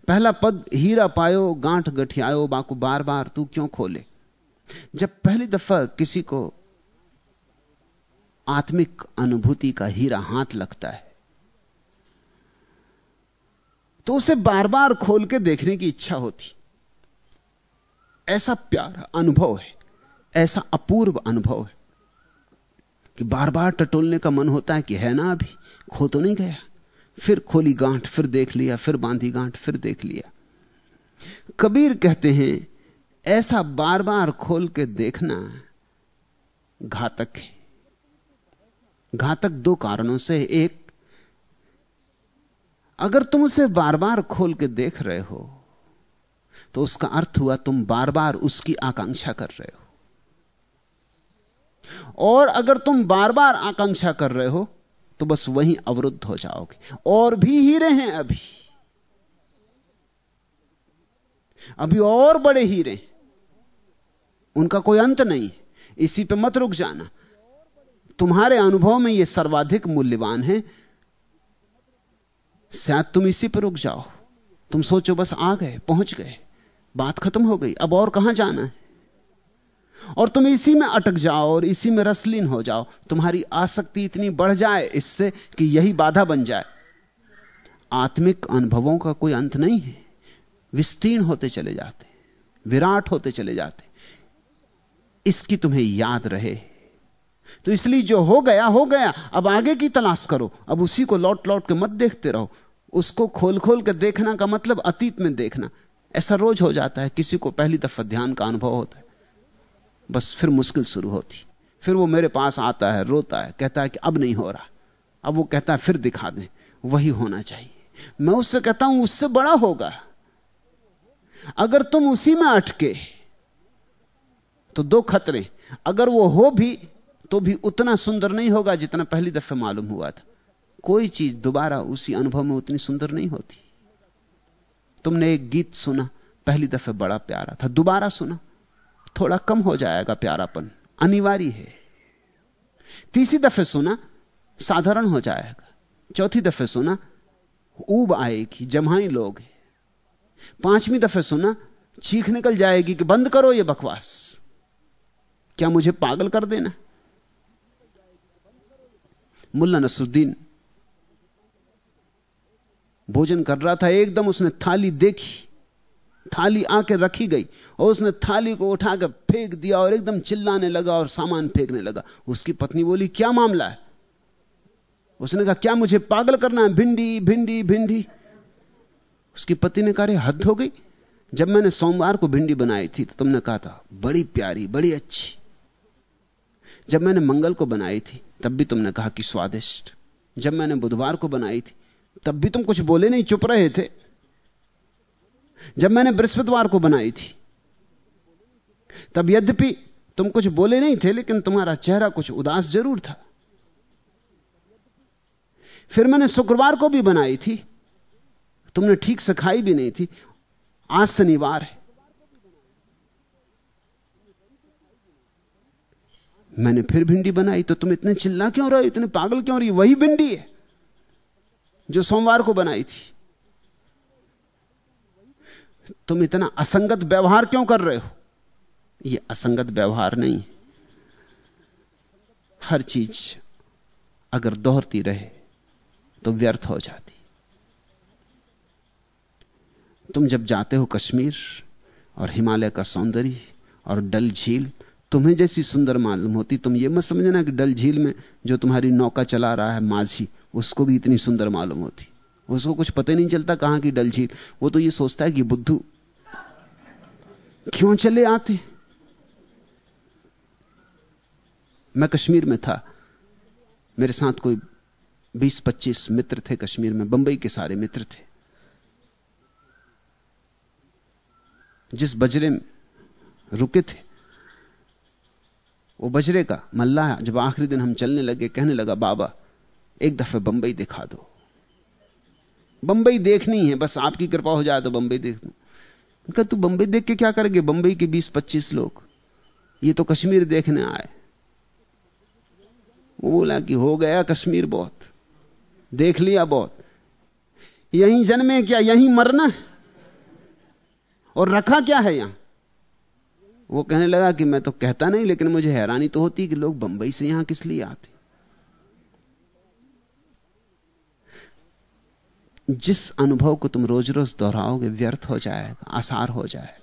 पहला पद, हीरा पायो, गांठ गठियायो, बाकू बार बार तू क्यों खोले? जब पहली दफ़ा किसी को आत्मिक अनुभूति का हीरा हाथ लगता है तो उसे बार बार खोल के देखने की इच्छा होती। ऐसा प्यार अनुभव है, ऐसा अपूर्व अनुभव है कि बार बार टटोलने का मन होता है कि है ना अभी, खो तो नहीं गया। फिर खोली गांठ, फिर देख लिया, फिर बांधी गांठ, फिर देख लिया। कबीर कहते हैं, ऐसा बार बार खोल के देखना घातक है। घातक दो कारणों से एक अगर तुम उसे बार बार खोल के देख रहे हो तो उसका अर्थ हुआ तुम बार बार उसकी आकांक्षा कर रहे हो। और अगर तुम बार बार आकांक्षा कर रहे हो तो बस वहीं अवरुद्ध हो जाओगे। और भी हीरे हैं अभी। अभी और बड़े हीरे उनका कोई अंत नहीं। इसी पे मत रुक जाना। तुम्हारे अनुभव में यह सर्वाधिक मूल्यवान है। शायद तुम इसी पर रुक जाओ। तुम सोचो बस आ गए, पहुँच गए। बात खत्म हो गई, अब और कहाँ जाना है? और तुम इसी में अटक जाओ और इसी में रसलीन हो जाओ। तुम्हारी आसक्ति इतनी बढ़ जाए इससे कि यही बाधा बन जाए। आत्मिक अनुभवों का कोई अंत नहीं है। विस्तीर्ण होते चले जाते, विराट होते चले जाते। इसकी तुम्हें याद रहे। तो इसलिए जो हो गया हो गया। अब आगे की तलाश करो। अब उसी को लौट लौट के मत देखते रहो। उसको खोल खोल के देखना का मतलब अतीत में देखना। ऐसा रोज हो जाता है, किसी को पहली दफ़ा ध्यान का अनुभव होता है। बस फिर मुश्किल शुरू होती। फिर वो मेरे पास आता है, रोता है, कहता है कि अब नहीं हो रहा। अब वो कहता है, फिर दिखा दें। वही होना चाहिए। मैं उससे कहता हूँ, उससे बड़ा होगा। अगर तुम उसी में अटके तो दो खतरे। अगर वो हो भी तो भी उतना सुंदर नहीं होगा जितना पहली दफे मालूम हुआ था। कोई चीज़ दोबारा उसी अनुभव में उतनी सुंदर नहीं होती। तुमने एक गीत सुना, पहली दफे बड़ा प्यारा था, दोबारा सुना, थोड़ा कम हो जाएगा प्यारापन, अनिवार्य है। तीसरी दफे सुना, साधारण हो जाएगा। चौथी दफे सुना, ऊब आएगी, जमाई लोग पांचवी दफे सुना, चीख निकल जाएगी कि बंद करो ये बकवास। क्या मुझे पागल कर देना? मुल्ला नसरुद्दीन। भोजन कर रहा था, एकदम उसने थाली देखी। थाली आके रखी गई और उसने थाली को उठाकर फेंक दिया और एकदम चिल्लाने लगा और सामान फेंकने लगा। उसकी पत्नी बोली, क्या मामला है? उसने कहा, क्या मुझे पागल करना है? भिंडी भिंडी भिंडी। उसकी पति ने कहा हद हो गई। जब मैंने सोमवार को भिंडी बनाई थी तो तुमने कहा था, बड़ी प्यारी, बड़ी अच्छी। जब मैंने मंगल को बनाई थी तब भी तुमने कहा कि स्वादिष्ट। जब मैंने बुधवार को बनाई थी, तब भी तुम कुछ बोले नहीं, चुप रहे थे। जब मैंने बृहस्पतिवार को बनाई थी, तब यद्यपि तुम कुछ बोले नहीं थे, लेकिन तुम्हारा चेहरा कुछ उदास ज़रूर था। फिर मैंने शुक्रवार को भी बनाई थी, तुमने ठीक से खाई भी नहीं थी। आज शनिवार है। मैंने फिर भिंडी बनाई तो तुम इतने चिल्ला क्यों रहे इतने पागल क्यों रही वही भिंडी है जो सोमवार को बनाई थी। तुम इतना असंगत व्यवहार क्यों कर रहे हो? यह असंगत व्यवहार नहीं हर चीज़ अगर दोहरती रहे तो व्यर्थ हो जाती। तुम जब जाते हो कश्मीर और हिमालय का सौंदर्य और डल झील तुम्हें जैसी सुंदर मालूम होती, तुम यह मत समझना कि डल झील में जो तुम्हारी नौका चला रहा है माझी, उसको भी इतनी सुंदर मालूम होती। उसको कुछ पता नहीं चलता कहाँ की डल झील। वो तो ये सोचता है कि बुद्धू क्यों चले आते? मैं कश्मीर में था। मेरे साथ कोई 20-25 मित्र थे कश्मीर में, बंबई के सारे मित्र थे। जिस बजरे में रुके थे वो बजरे का मल्ला है। जब आखिरी दिन हम चलने लगे, कहने लगा, बाबा, एक दफे बंबई दिखा दो। बंबई देखनी है, बस आपकी कृपा हो जाए तो बंबई देख दू तू बंबई देख के क्या करेंगे? बंबई के 20-25 लोग। ये तो कश्मीर देखने आए। वो बोला कि हो गया कश्मीर बहुत। देख लिया बहुत। यहीं जन्मे क्या? यहीं मरना और रखा क्या है यहाँ? वो कहने लगा कि मैं तो कहता नहीं, लेकिन मुझे हैरानी तो होती कि लोग बंबई से यहाँ किस लिए आते। जिस अनुभव को तुम रोज रोज दोहराओगे, व्यर्थ हो जाएगा, आसार हो जाएगा।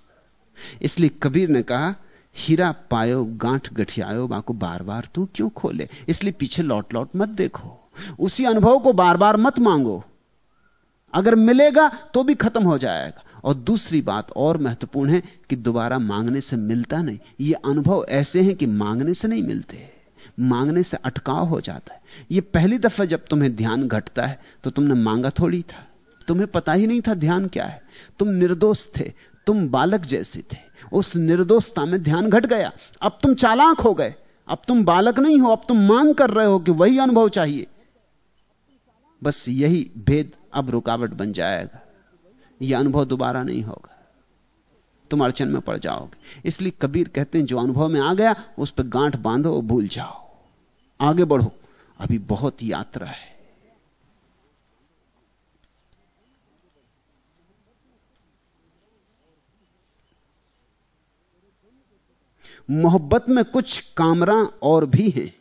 इसलिए कबीर ने कहा, हीरा पायो, गांठ गठियायो, बाको बार बार तू क्यों खोले? इसलिए पीछे लौट लौट मत देखो। उसी अनुभव को बार बार मत मांगो। अगर मिलेगा तो भी खत्म हो जाएगा। और दूसरी बात और महत्वपूर्ण है कि दोबारा मांगने से मिलता नहीं। ये अनुभव ऐसे हैं कि मांगने से नहीं मिलते मांगने से अटकाव हो जाता है। ये पहली दफ़ा जब तुम्हें ध्यान घटता है तो तुमने मांगा थोड़ी था। तुम्हें पता ही नहीं था ध्यान क्या है। तुम निर्दोष थे। तुम बालक जैसे थे। उस निर्दोषता में ध्यान घट गया। अब तुम चालाक हो गए। अब तुम बालक नहीं हो। अब तुम मांग कर रहे हो कि वही अनुभव चाहिए। बस यही भेद अब रुकावट बन जाएगा। यह अनुभव दोबारा नहीं होगा। तुम अड़चन में पड़ जाओगे। इसलिए कबीर कहते हैं, जो अनुभव में आ गया, उस पर गांठ बांधो और भूल जाओ। आगे बढ़ो। अभी बहुत यात्रा है। मोहब्बत में कुछ कामरा और भी हैं।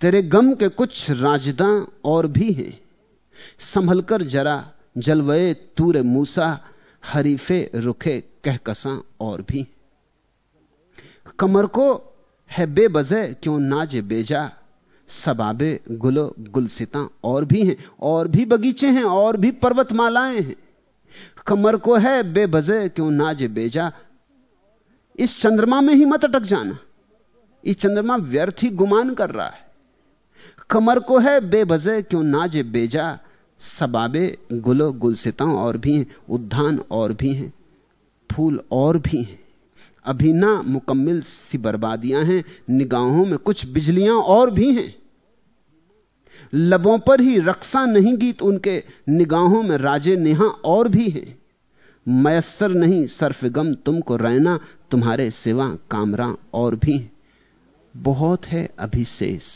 तेरे गम के कुछ राजदा और भी हैं। संभलकर जरा जलवए तूर मूसा, हरीफे रुखे कहकसा और भी। कमर को है बेबजे, क्यों नाजे बेजा? सबाबे गुलो गुलसिता और भी हैं, और भी बगीचे हैं, और भी पर्वतमालाएँ हैं। कमर को है बेबजे, क्यों नाज बेजा? इस चंद्रमा में ही मत अटक जाना। इस चंद्रमा व्यर्थ ही गुमान कर रहा है। कमर को है बेबजे, क्यों नाज बेजा? सबाबे गुलो गुलसिता और भी हैं उद्यान और भी हैं, फूल और भी हैं। अभी ना मुकम्मिल सी बर्बादियाँ हैं, निगाहों में कुछ बिजलियाँ और भी हैं। लबों पर ही रक्षा नहीं गीत उनके, निगाहों में राजे नेहा और भी हैं। मयसर नहीं सर्फ गम तुमको रहना तुम्हारे सिवा कामरा और भी हैं। बहुत है अभी शेष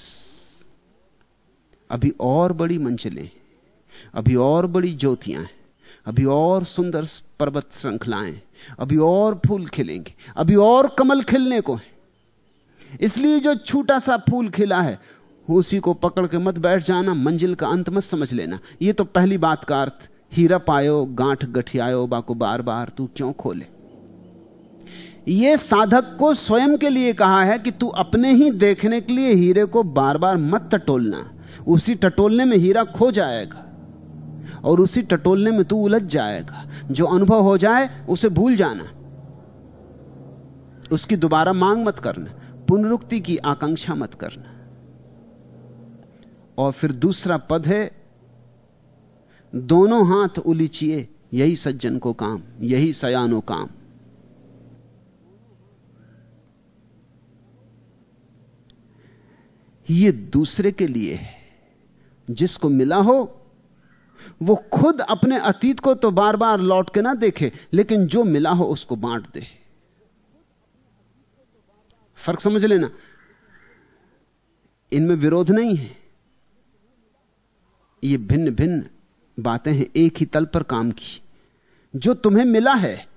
अभी और बड़ी मंजिलें। अभी और बड़ी ज्योतियाँ हैं। अभी और सुंदर पर्वत श्रृंखलाएँ अभी और फूल खिलेंगे। अभी और कमल खिलने को है। इसलिए जो छोटा सा फूल खिला है, उसी को पकड़ के मत बैठ जाना, मंजिल का अंत मत समझ लेना। यह तो पहली बात का अर्थ, हीरा पायो, गांठ गठियायो, बाको बार बार, तू क्यों खोले? यह साधक को स्वयं के लिए कहा है कि तू अपने ही देखने के लिए हीरे को बार बार मत टटोलना। उसी टटोलने में हीरा खो जाएगा। और उसी टटोलने में तू उलझ जाएगा। जो अनुभव हो जाए, उसे भूल जाना। उसकी दोबारा मांग मत करना। पुनरुक्ति की आकांक्षा मत करना। और फिर दूसरा पद है, दोनों हाथ उलीचिए, यही सज्जन को काम, यही सयानो काम। ये दूसरे के लिए है। जिसको मिला हो वो खुद अपने अतीत को तो बार बार लौट के ना देखे, लेकिन जो मिला हो उसको बांट दे। फ़र्क समझ लेना। इनमें विरोध नहीं है। ये भिन्न भिन्न बातें हैं, एक ही तल पर काम की। जो तुम्हें मिला है,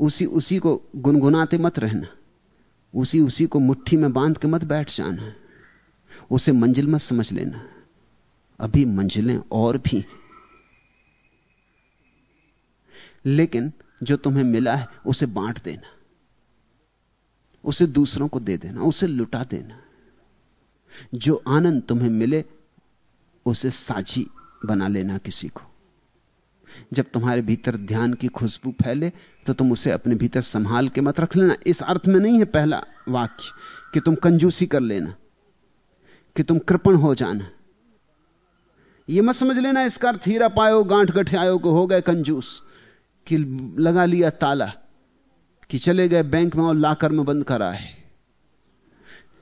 उसी उसी को गुनगुनाते मत रहना। उसी उसी को मुट्ठी में बाँध के मत बैठ जाना। उसे मंजिल मत समझ लेना। अभी मंजिलें और भी लेकिन जो तुम्हें मिला है, उसे बांट देना। उसे दूसरों को दे देना, उसे लुटा देना। जो आनंद तुम्हें मिले, उसे साझी बना लेना किसी को। जब तुम्हारे भीतर ध्यान की खुशबू फैले तो तुम उसे अपने भीतर संभाल के मत रख लेना। इस अर्थ में नहीं है पहला वाक्य कि तुम कंजूसी कर लेना, कि तुम कृपण हो जाना। यह मत समझ लेना इसका अर्थ हीरा पायो, गांठ गठियायो को हो गए कंजूस। कि लगा लिया ताला कि चले गए बैंक में और लाकर में बंद करा है।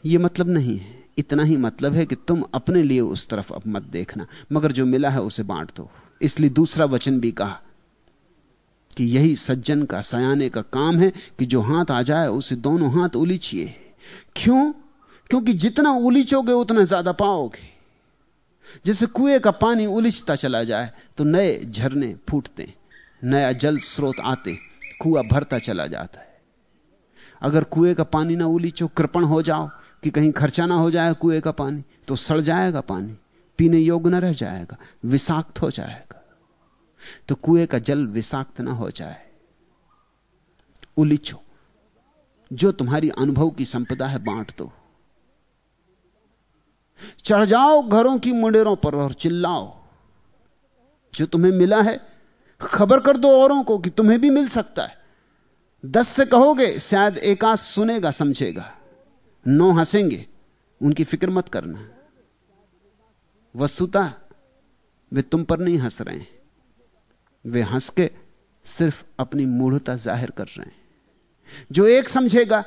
यह मतलब नहीं है। इतना ही मतलब है कि तुम अपने लिए उस तरफ़ अब मत देखना। मगर जो मिला है उसे बांट दो। इसलिए दूसरा वचन भी कहा कि यही सज्जन का, सयाने का काम है कि जो हाथ आ जाए, उसे दोनों हाथ उलीचिए। क्यों? क्योंकि जितना उलीचोगे, उतना ज़्यादा पाओगे। जैसे कुएँ का पानी उलिझता चला जाए तो नए झरने फूटते, नया जल स्रोत आते, कुआ भरता चला जाता है। अगर कुएँ का पानी ना उलीचो, कृपण हो जाओ कि कहीं खर्चा ना हो जाए कुएँ का पानी तो सड़ जाएगा पानी, पीने योग्य ना रह जाएगा, विषाक्त हो जाएगा। तो कुएँ का जल विषाक्त ना हो जाए। उलीचो, जो तुम्हारी अनुभव की संपदा है, बांट दो। चढ़ जाओ घरों की मुंडेरों पर और चिल्लाओ। जो तुम्हें मिला है, खबर कर दो औरों को कि तुम्हें भी मिल सकता है। दस से कहोगे, शायद एकाश सुनेगा, समझेगा। नौ हंसेंगे, उनकी फ़िक्र मत करना। वस्तुता, वे तुम पर नहीं हंस रहे हैं। वे हंस के सिर्फ़ अपनी मूढ़ता ज़ाहिर कर रहे हैं। जो एक समझेगा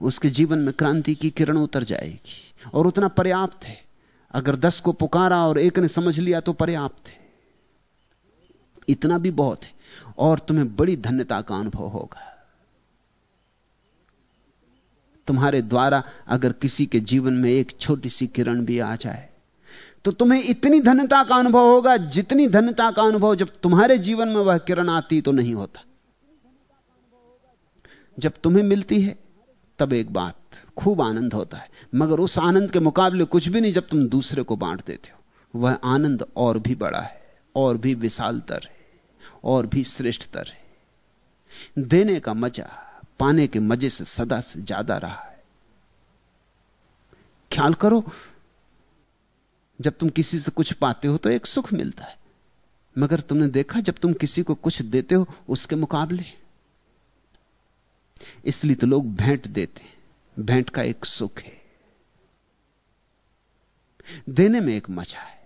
उसके जीवन में क्रांति की किरण उतर जाएगी। और उतना पर्याप्त है। अगर दस को पुकारा और एक ने समझ लिया तो पर्याप्त है। इतना भी बहुत है। और तुम्हें बड़ी धन्यता का अनुभव होगा। तुम्हारे द्वारा अगर किसी के जीवन में एक छोटी सी किरण भी आ जाए तो तुम्हें इतनी धन्यता का अनुभव होगा, जितनी धन्यता का अनुभव जब तुम्हारे जीवन में वह किरण आती तो नहीं होता। जब तुम्हें मिलती है तब एक बात खूब आनंद होता है। मगर उस आनंद के मुकाबले कुछ भी नहीं जब तुम दूसरे को बांट देते हो। वह आनंद और भी बड़ा है, और भी विशालतर है, और भी श्रेष्ठतर है। देने का मज़ा, पाने के मज़े से सदा से ज़्यादा रहा है। ख्याल करो, जब तुम किसी से कुछ पाते हो तो एक सुख मिलता है। मगर तुमने देखा जब तुम किसी को कुछ देते हो, उसके मुकाबले इसलिए तो लोग भेंट देते भेंट का एक सुख है। देने में एक मज़ा है।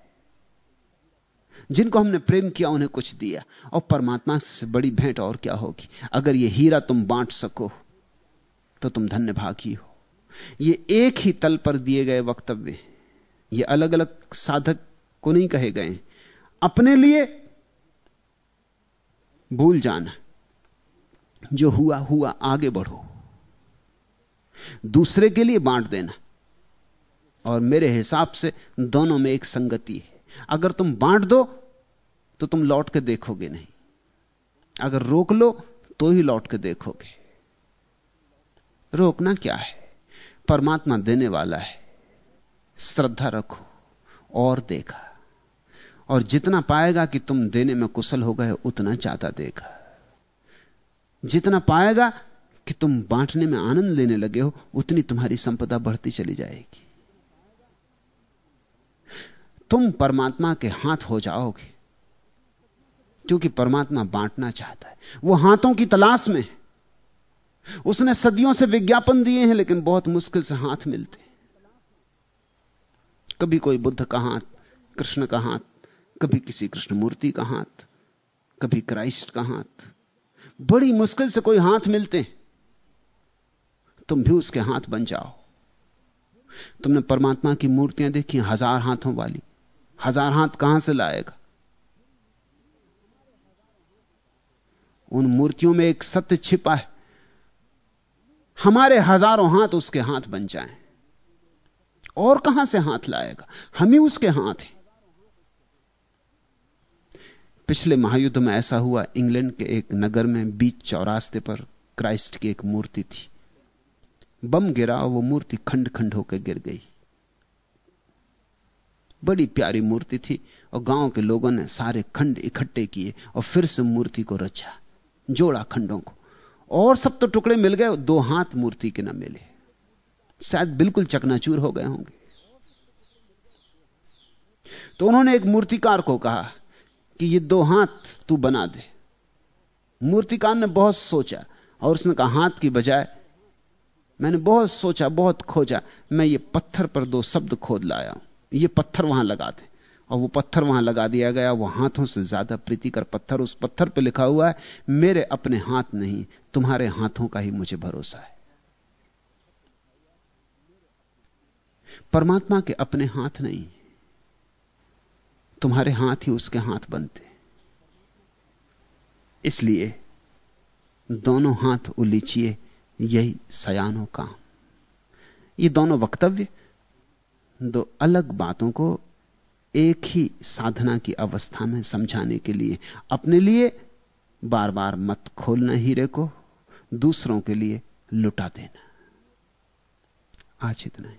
जिनको हमने प्रेम किया, उन्हें कुछ दिया। और परमात्मा से बड़ी भेंट और क्या होगी? अगर ये हीरा तुम बांट सको तो तुम धन्य भागी हो। ये एक ही तल पर दिए गए वक्तव्य ये अलग अलग साधक को नहीं कहे गए अपने लिए भूल जाना। जो हुआ हुआ, आगे बढ़ो। दूसरे के लिए बांट देना। और मेरे हिसाब से दोनों में एक संगति है। अगर तुम बांट दो तो तुम लौट के देखोगे नहीं। अगर रोक लो तो ही लौट के देखोगे। रोकना क्या है? परमात्मा देने वाला है। श्रद्धा रखो और देखा। और जितना पाएगा कि तुम देने में कुशल हो गए, उतना ज़्यादा देगा जितना पाएगा कि तुम बांटने में आनंद लेने लगे हो, उतनी तुम्हारी संपदा बढ़ती चली जाएगी। तुम परमात्मा के हाथ हो जाओगे, क्योंकि परमात्मा बांटना चाहता है। वो हाथों की तलाश में है। उसने सदियों से विज्ञापन दिए हैं, लेकिन बहुत मुश्किल से हाथ मिलते कभी कोई बुद्ध का हाथ, कृष्ण का हाथ, कभी किसी कृष्ण मूर्ति का हाथ, कभी क्राइस्ट का हाथ बड़ी मुश्किल से कोई हाथ मिलते हैं। तुम भी उसके हाथ बन जाओ। तुमने परमात्मा की मूर्तियाँ देखी, हज़ार हाथों वाली। हज़ार हाथ कहाँ से लाएगा? उन मूर्तियों में एक सत्य छिपा है। हमारे हज़ारों हाथ उसके हाथ बन जाएँ। और कहाँ से हाथ लाएगा? हम ही उसके हाथ हैं। पिछले महायुद्ध में ऐसा हुआ, इंग्लैंड के एक नगर में बीच चौरास्ते पर क्राइस्ट की एक मूर्ति थी। बम गिरा और वो मूर्ति खंड खंड होकर गिर गई। बड़ी प्यारी मूर्ति थी और गाँव के लोगों ने सारे खंड इकट्ठे किए और फिर से मूर्ति को रचा, जोड़ा खंडों को। और सब तो टुकड़े मिल गए दो हाथ मूर्ति के न मिले। शायद बिल्कुल चकनाचूर हो गए होंगे। तो उन्होंने एक मूर्तिकार को कहा कि ये दो हाथ तू बना दे। मूर्तिकार ने बहुत सोचा और उसने कहा, हाथ की बजाय मैंने बहुत सोचा, बहुत खोजा, मैं ये पत्थर पर दो शब्द खोद लाया हूँ। ये पत्थर वहाँ लगा दे। और वो पत्थर वहाँ लगा दिया गया, वो हाथों से ज़्यादा प्रीतिकर पत्थर, उस पत्थर पर लिखा हुआ है, मेरे अपने हाथ नहीं, तुम्हारे हाथों का ही मुझे भरोसा है। परमात्मा के अपने हाथ नहीं। तुम्हारे हाथ ही उसके हाथ बनते। इसलिए दोनों हाथ उलीचिए, यही सयानो काम। ये दोनों वक्तव्य दो अलग बातों को एक ही साधना की अवस्था में समझाने के लिए। अपने लिए बार बार मत खोलना हीरे को, दूसरों के लिए लुटा देना। आज इतना ही।